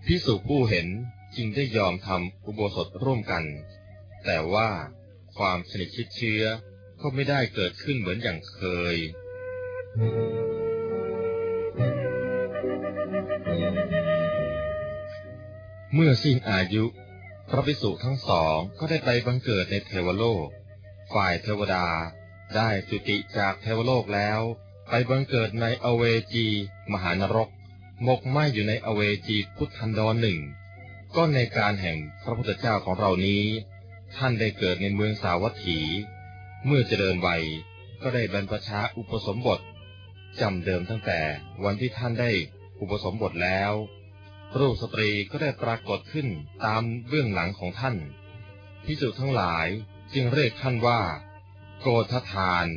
พิสุผู้เห็นจึงได้ยอมทำอุโบสถร่วมกัน แต่ว่าความสนิทชิดเชื้อก็ไม่ได้เกิดขึ้นเหมือนอย่างเคย เมื่อสิ้นอายุ พระภิกษุทั้งสองก็ได้ไปบังเกิดในเทวโลก ฝ่ายเทวดาได้จุติจากเทวโลกแล้ว ไปบังเกิดในอเวจี มหานรก หมกไหมอยู่ในอเวจีพุทธันดรหนึ่ง ก็ในการแห่งพระพุทธเจ้าของเรานี้ ท่านได้เกิดในเมืองสาวัตถี เมื่อเจริญวัยก็ได้บรรพชาอุปสมบทจำเดิมตั้งแต่วันที่ท่านได้อุปสมบทแล้ว รูปสตรีก็ได้ปรากฏขึ้นตามเบื้องหลังของท่านพิสุทั้งหลายจึงเรียกท่านว่า โกธทาน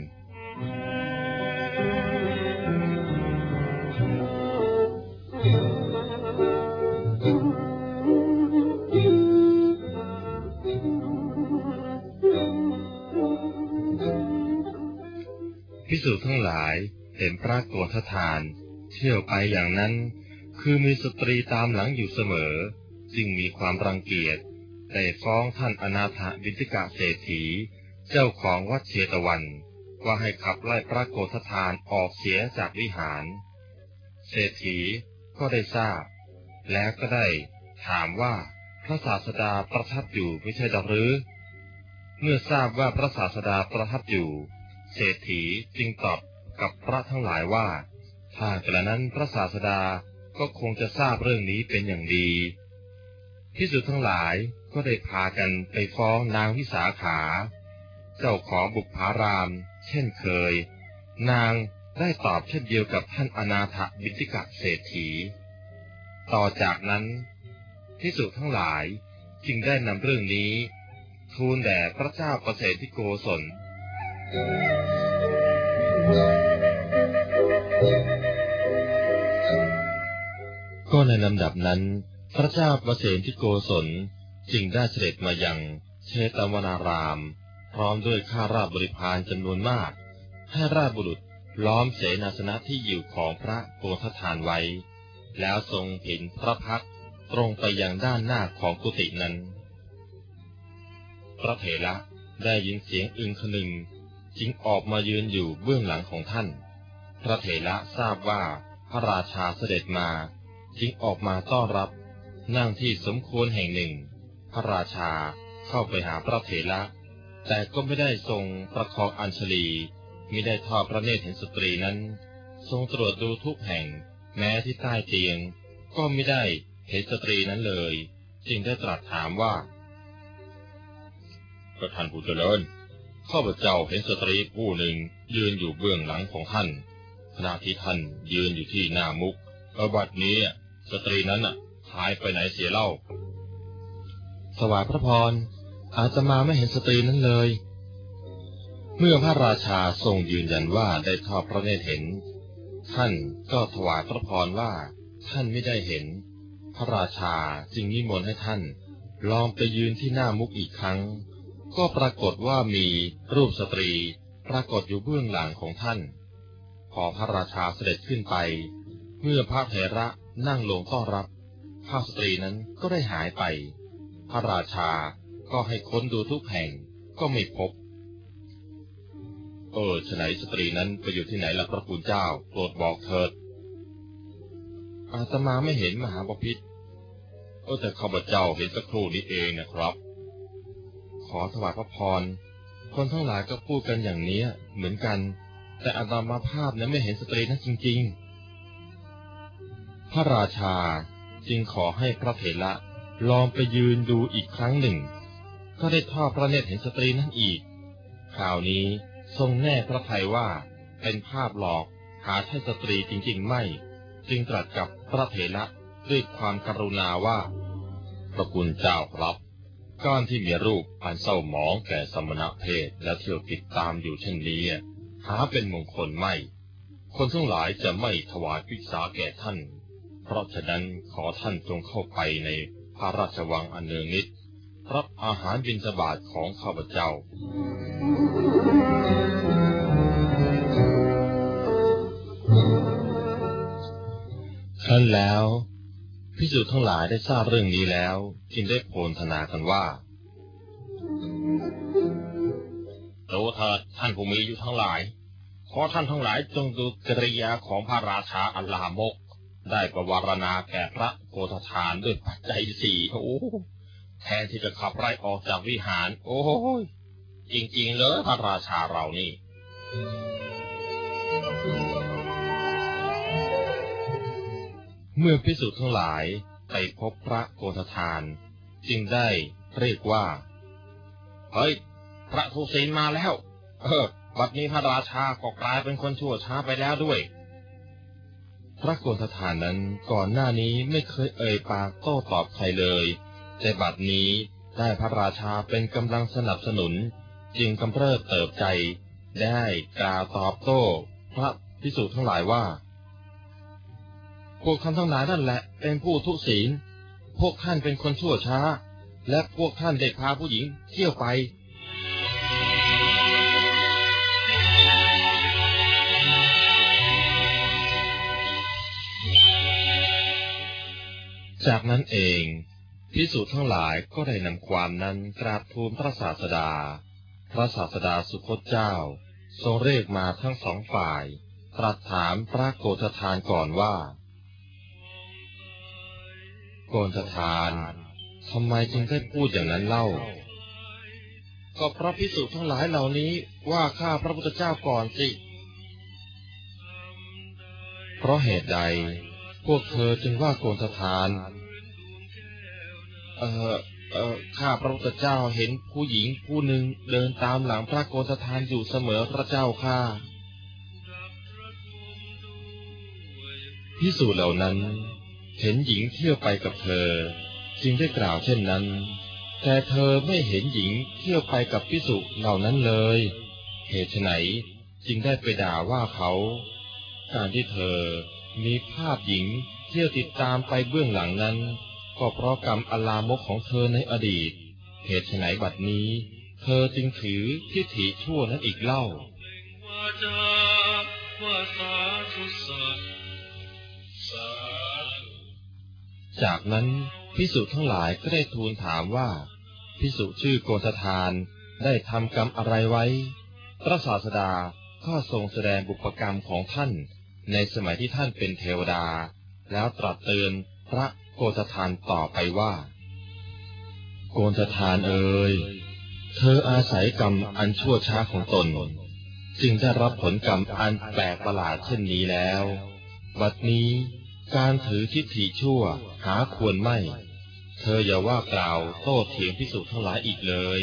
พิสูจน์ทั้งหลายเห็นพระโกฏฐาน เที่ยวไปอย่างนั้น คือมีสตรีตามหลังอยู่เสมอ จึงมีความรังเกียจแต่ฟ้องท่านอนาถบิณฑกะเศรษฐี เจ้าของวัดเชตวัน ว่าให้ขับไล่พระโกฏฐานออกเสียจากวิหาร เศรษฐี ก็ได้ทราบ แล้วก็ได้ถามว่าพระศาสดาประทับอยู่ไม่ใช่หรือ เมื่อทราบว่าพระศาสดาประทับอยู่ เศรษฐีจึงตอบกับพระทั้งหลายว่า ถ้ากระนั้นพระศาสดาก็คงจะทราบเรื่องนี้เป็นอย่างดีพิสุทั้งหลายก็ได้พากันไปฟ้องนางวิสาขา เจ้าของบุกผาราม เช่นเคย นาง ได้ตอบเช่นเดียวกับท่านอนาถบิณฑิกะเศรษฐี ต่อจากนั้นพพิสุทั้งหลายจึงได้นำเรื่องนี้ ทูลแด่พระเจ้าประเสฐิโกศล ก็ในลำดับนั้น พระเจ้าประเสฐิโกศลจึงได้เสด็จมายังเชตวนาราม พร้อมด้วยข้าราชบริพารจำนวนมาก ให้ราชบุรุษ ล้อมเสนาสนะที่อยู่ของพระโกธทานไว้ แล้วทรงเห็นพระพักตร์ตรงไปยังด้านหน้าของกุฏินั้น พระเถระได้ยินเสียงอึงคนึงจึงออกมายืนอยู่เบื้องหลังของท่าน พระเถระทราบว่าพระราชาเสด็จมา จึงออกมาต้อนรับ นั่งที่สมควรแห่งหนึ่ง พระราชาเข้าไปหาพระเถระแต่ก็ไม่ได้ทรงประคองอัญชลี มิได้ทอดพระเนตรเห็นสตรีนั้น ทรงตรวจดูทุกแห่ง แม้ที่ใต้เตียง ก็ไม่ได้เห็นสตรีนั้นเลย จึงได้ตรัสถามว่าพระท่านผู้เจริญข้าพเจ้าเห็นสตรีผู้หนึ่งยืนอยู่เบื้องหลังของท่านขณะที่ท่านยืนอยู่ที่หน้ามุขอะบัดนี้สตรีนั้นอะหายไปไหนเสียเล่าสวายพระพรอาจจะมาไม่เห็นสตรีนั้นเลย เมื่อพระราชาทรงยืนยันว่าได้ทอดพระเนตรเห็น ท่านก็ถวายพระพรว่าท่านไม่ได้เห็น พระราชาจึงนิมนต์ให้ท่าน ลองไปยืนที่หน้ามุกอีกครั้ง ก็ปรากฏว่ามีรูปสตรี ปรากฏอยู่เบื้องหลังของท่าน พอพระราชาเสด็จขึ้นไป เมื่อพระเถระนั่งลงต้อนรับภาพสตรีนั้นก็ได้หายไป พระราชาก็ให้ค้นดูทุกแห่งก็ไม่พบ เออฉไหนสตรีนั้นไปอยู่ที่ไหนล่ะพระคุณเจ้า โปรดบอกเถิด อาตมาไม่เห็นมหาบพิษเออแต่ข้าพเจ้าเห็นสักครู่นี้เองนะครับ ขอถวายพระพร คนทั้งหลายก็พูดกันอย่างนี้เหมือนกัน แต่อาตมาภาพนั้นไม่เห็นสตรีนั้นจริง ๆ พระราชาจึงขอให้พระเถระลองไปยืนดูอีกครั้งหนึ่ง ก็ได้ทอดพระเนตรเห็นสตรีนั้นอีก คราวนี้ ทรงแน่พระทัยว่าเป็นภาพหลอกหาใช่สตรีจริง ๆ ไม่ จึงตรัสกับพระเถระด้วยความกรุณาว่าพระคุณเจ้าครับการที่มีรูปอันเศร้าหมองแก่สมณเพศและเที่ยวติดตามอยู่เช่นนี้หาเป็นมงคลไม่ คนทั้งหลายจะไม่ถวายพิกษาแก่ท่าน เพราะฉะนั้นขอท่านจงเข้าไปในพระราชวังอันเนืองนิดรับอาหารบิณฑบาตของข้าพเจ้า ครั้นแล้วพิสุทั้งหลายได้ทราบเรื่องนี้แล้ว จึงได้โพลธนากันว่าโตเถิดท่านผู้มีอยู่ทั้งหลาย ขอท่านทั้งหลายจงดูกริยาของพระราชาอัลลามก ได้ประวารณาแก่พระโกฏฐานด้วยปัจจัยสี่โอ้แทนที่จะขับไล่ออกจากวิหาร โอ้ยจริงๆเลยพระราชาเรานี่ เมื่อพิสุทั้งหลายไปพบพระโกฏฐาน จึงได้เรียกว่า เฮ้ย พระทุศีนมาแล้ว เออบัดนี้พระราชาก็กลายเป็นคนชั่วช้าไปแล้วด้วย พระโกฏฐานนั้นก่อนหน้านี้ไม่เคยเอ่ยปากโต้ตอบใครเลย แต่บัดนี้ได้พระราชาเป็นกำลังสนับสนุน จึงกำเริบเติบใจได้กล่าวตอบโต้ พระพิสุทั้งหลายว่า วกท่านทั้งหลายนั่นแหละ เป็นผู้ทุศีล พวกท่านเป็นคนชั่วช้า และพวกท่านได้พาผู้หญิงเที่ยวไป จากนั้นเองพิสูจน์ทั้งหลายก็ได้นำความนั้นกราบทูลพระศาสดา พระศาสดาสุคตเจ้า ทรงเรียกมาทั้งสองฝ่าย ตรัสถามพระโกฏฐานก่อนว่า กฏฐานทำไมจึงได้พูดอย่างนั้นเล่า ก็พระพิสุทั้งหลายเหล่านี้ว่าข้าพระพุทธเจ้าก่อนสิ เพราะเหตุใด พวกเธอจึงว่าโกฏฐาน เออเออข้าพระพุทธเจ้าเห็นผู้หญิงผู้หนึ่งเดินตามหลังพระโกฏฐานอยู่เสมอพระเจ้าข้าพิสูจน์เหล่านั้น เห็นหญิงเที่ยวไปกับเธอ จึงได้กล่าวเช่นนั้น แต่เธอไม่เห็นหญิงเที่ยวไปกับพิสุเหล่านั้นเลย เหตุไฉนจึงได้ไปด่าว่าเขา การที่เธอมีภาพหญิงเที่ยวติดตามไปเบื้องหลังนั้น ก็เพราะกรรมอลามกของเธอในอดีต เหตุไฉนบัดนี้ เธอจึงถือทิฏฐิชั่วนั้นอีกเล่า วาจาวาสาธุสัต จากนั้นพิสุทั้งหลายก็ได้ทูลถามว่าพิสุชื่อโกฏทานได้ทำกรรมอะไรไว้ พระศาสดาก็ทรงแสดงบุพกรรมของท่าน ในสมัยที่ท่านเป็นเทวดา แล้วตรัสเตือนพระโกฏทานต่อไปว่า โกฏทานเอ๋ยเธออาศัยกรรมอันชั่วช้าของตน จึงได้รับผลกรรมอันแปลกประหลาดเช่นนี้แล้ว บัดนี้ การถือทิฏฐิชั่วหาควรไม่ เธออย่าว่ากล่าวโต้เถียงพิสุทั้งหลายอีกเลย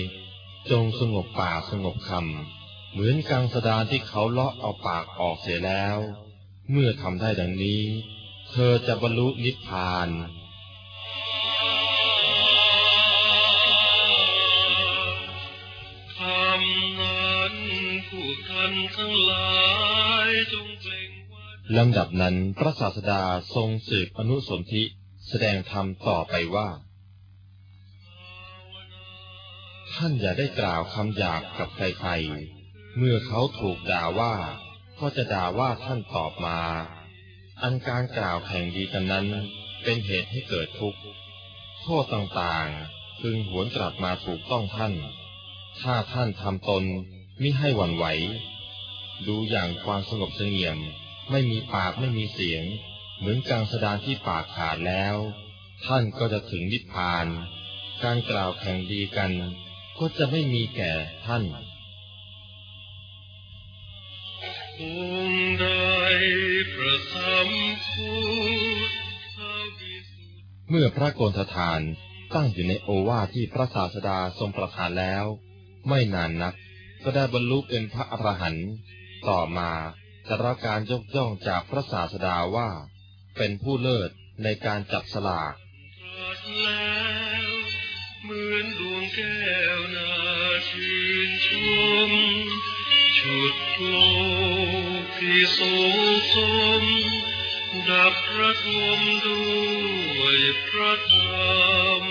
จงสงบปากสงบคำ เหมือนกังสดานที่เขาเลาะเอาปากออกเสียแล้ว เมื่อทำได้ดังนี้ เธอจะบรรลุนิพพานคำนั้นผู้ท่านทั้งหลายจงเปล่งวาจ ลำดับนั้นพระศาสดาทรงสืบอนุสนธิแสดงธรรมต่อไปว่า ท่านอย่าได้กล่าวคำหยาบกับใครๆ เมื่อเขาถูกด่าว่า ก็จะด่าว่าท่านตอบมา อันการกล่าวแข่งดีกันนั้น เป็นเหตุให้เกิดทุกข์โทษต่างๆ พึงหวนกลับมาถูกต้องท่าน ถ้าท่านทำตนมิให้หวั่นไหว ดูอย่างความสงบเสงี่ยม ไม่มีปากไม่มีเสียง เหมือนกลางสดานที่ปากขาดแล้ว ท่านก็จะถึงนิพพาน การกล่าวแข่งดีกัน ก็จะไม่มีแก่ท่านองค์ใดประทับพูดพระวิสุทธิเมื่อพระโกนททานตั้งอยู่ในโอวาทที่พระศาสดาทรงประทานแล้ว ไม่นานนักก็ได้บรรลุเป็นพระอรหันต์ต่อมา จะรับการยกย่องจากพระศาสดาว่า เป็นผู้เลิศในการจับสลากเหมือนดวงแก้วนาชื่นชมชุดโลกที่โสสมดับพระทมด้วยพระธรรม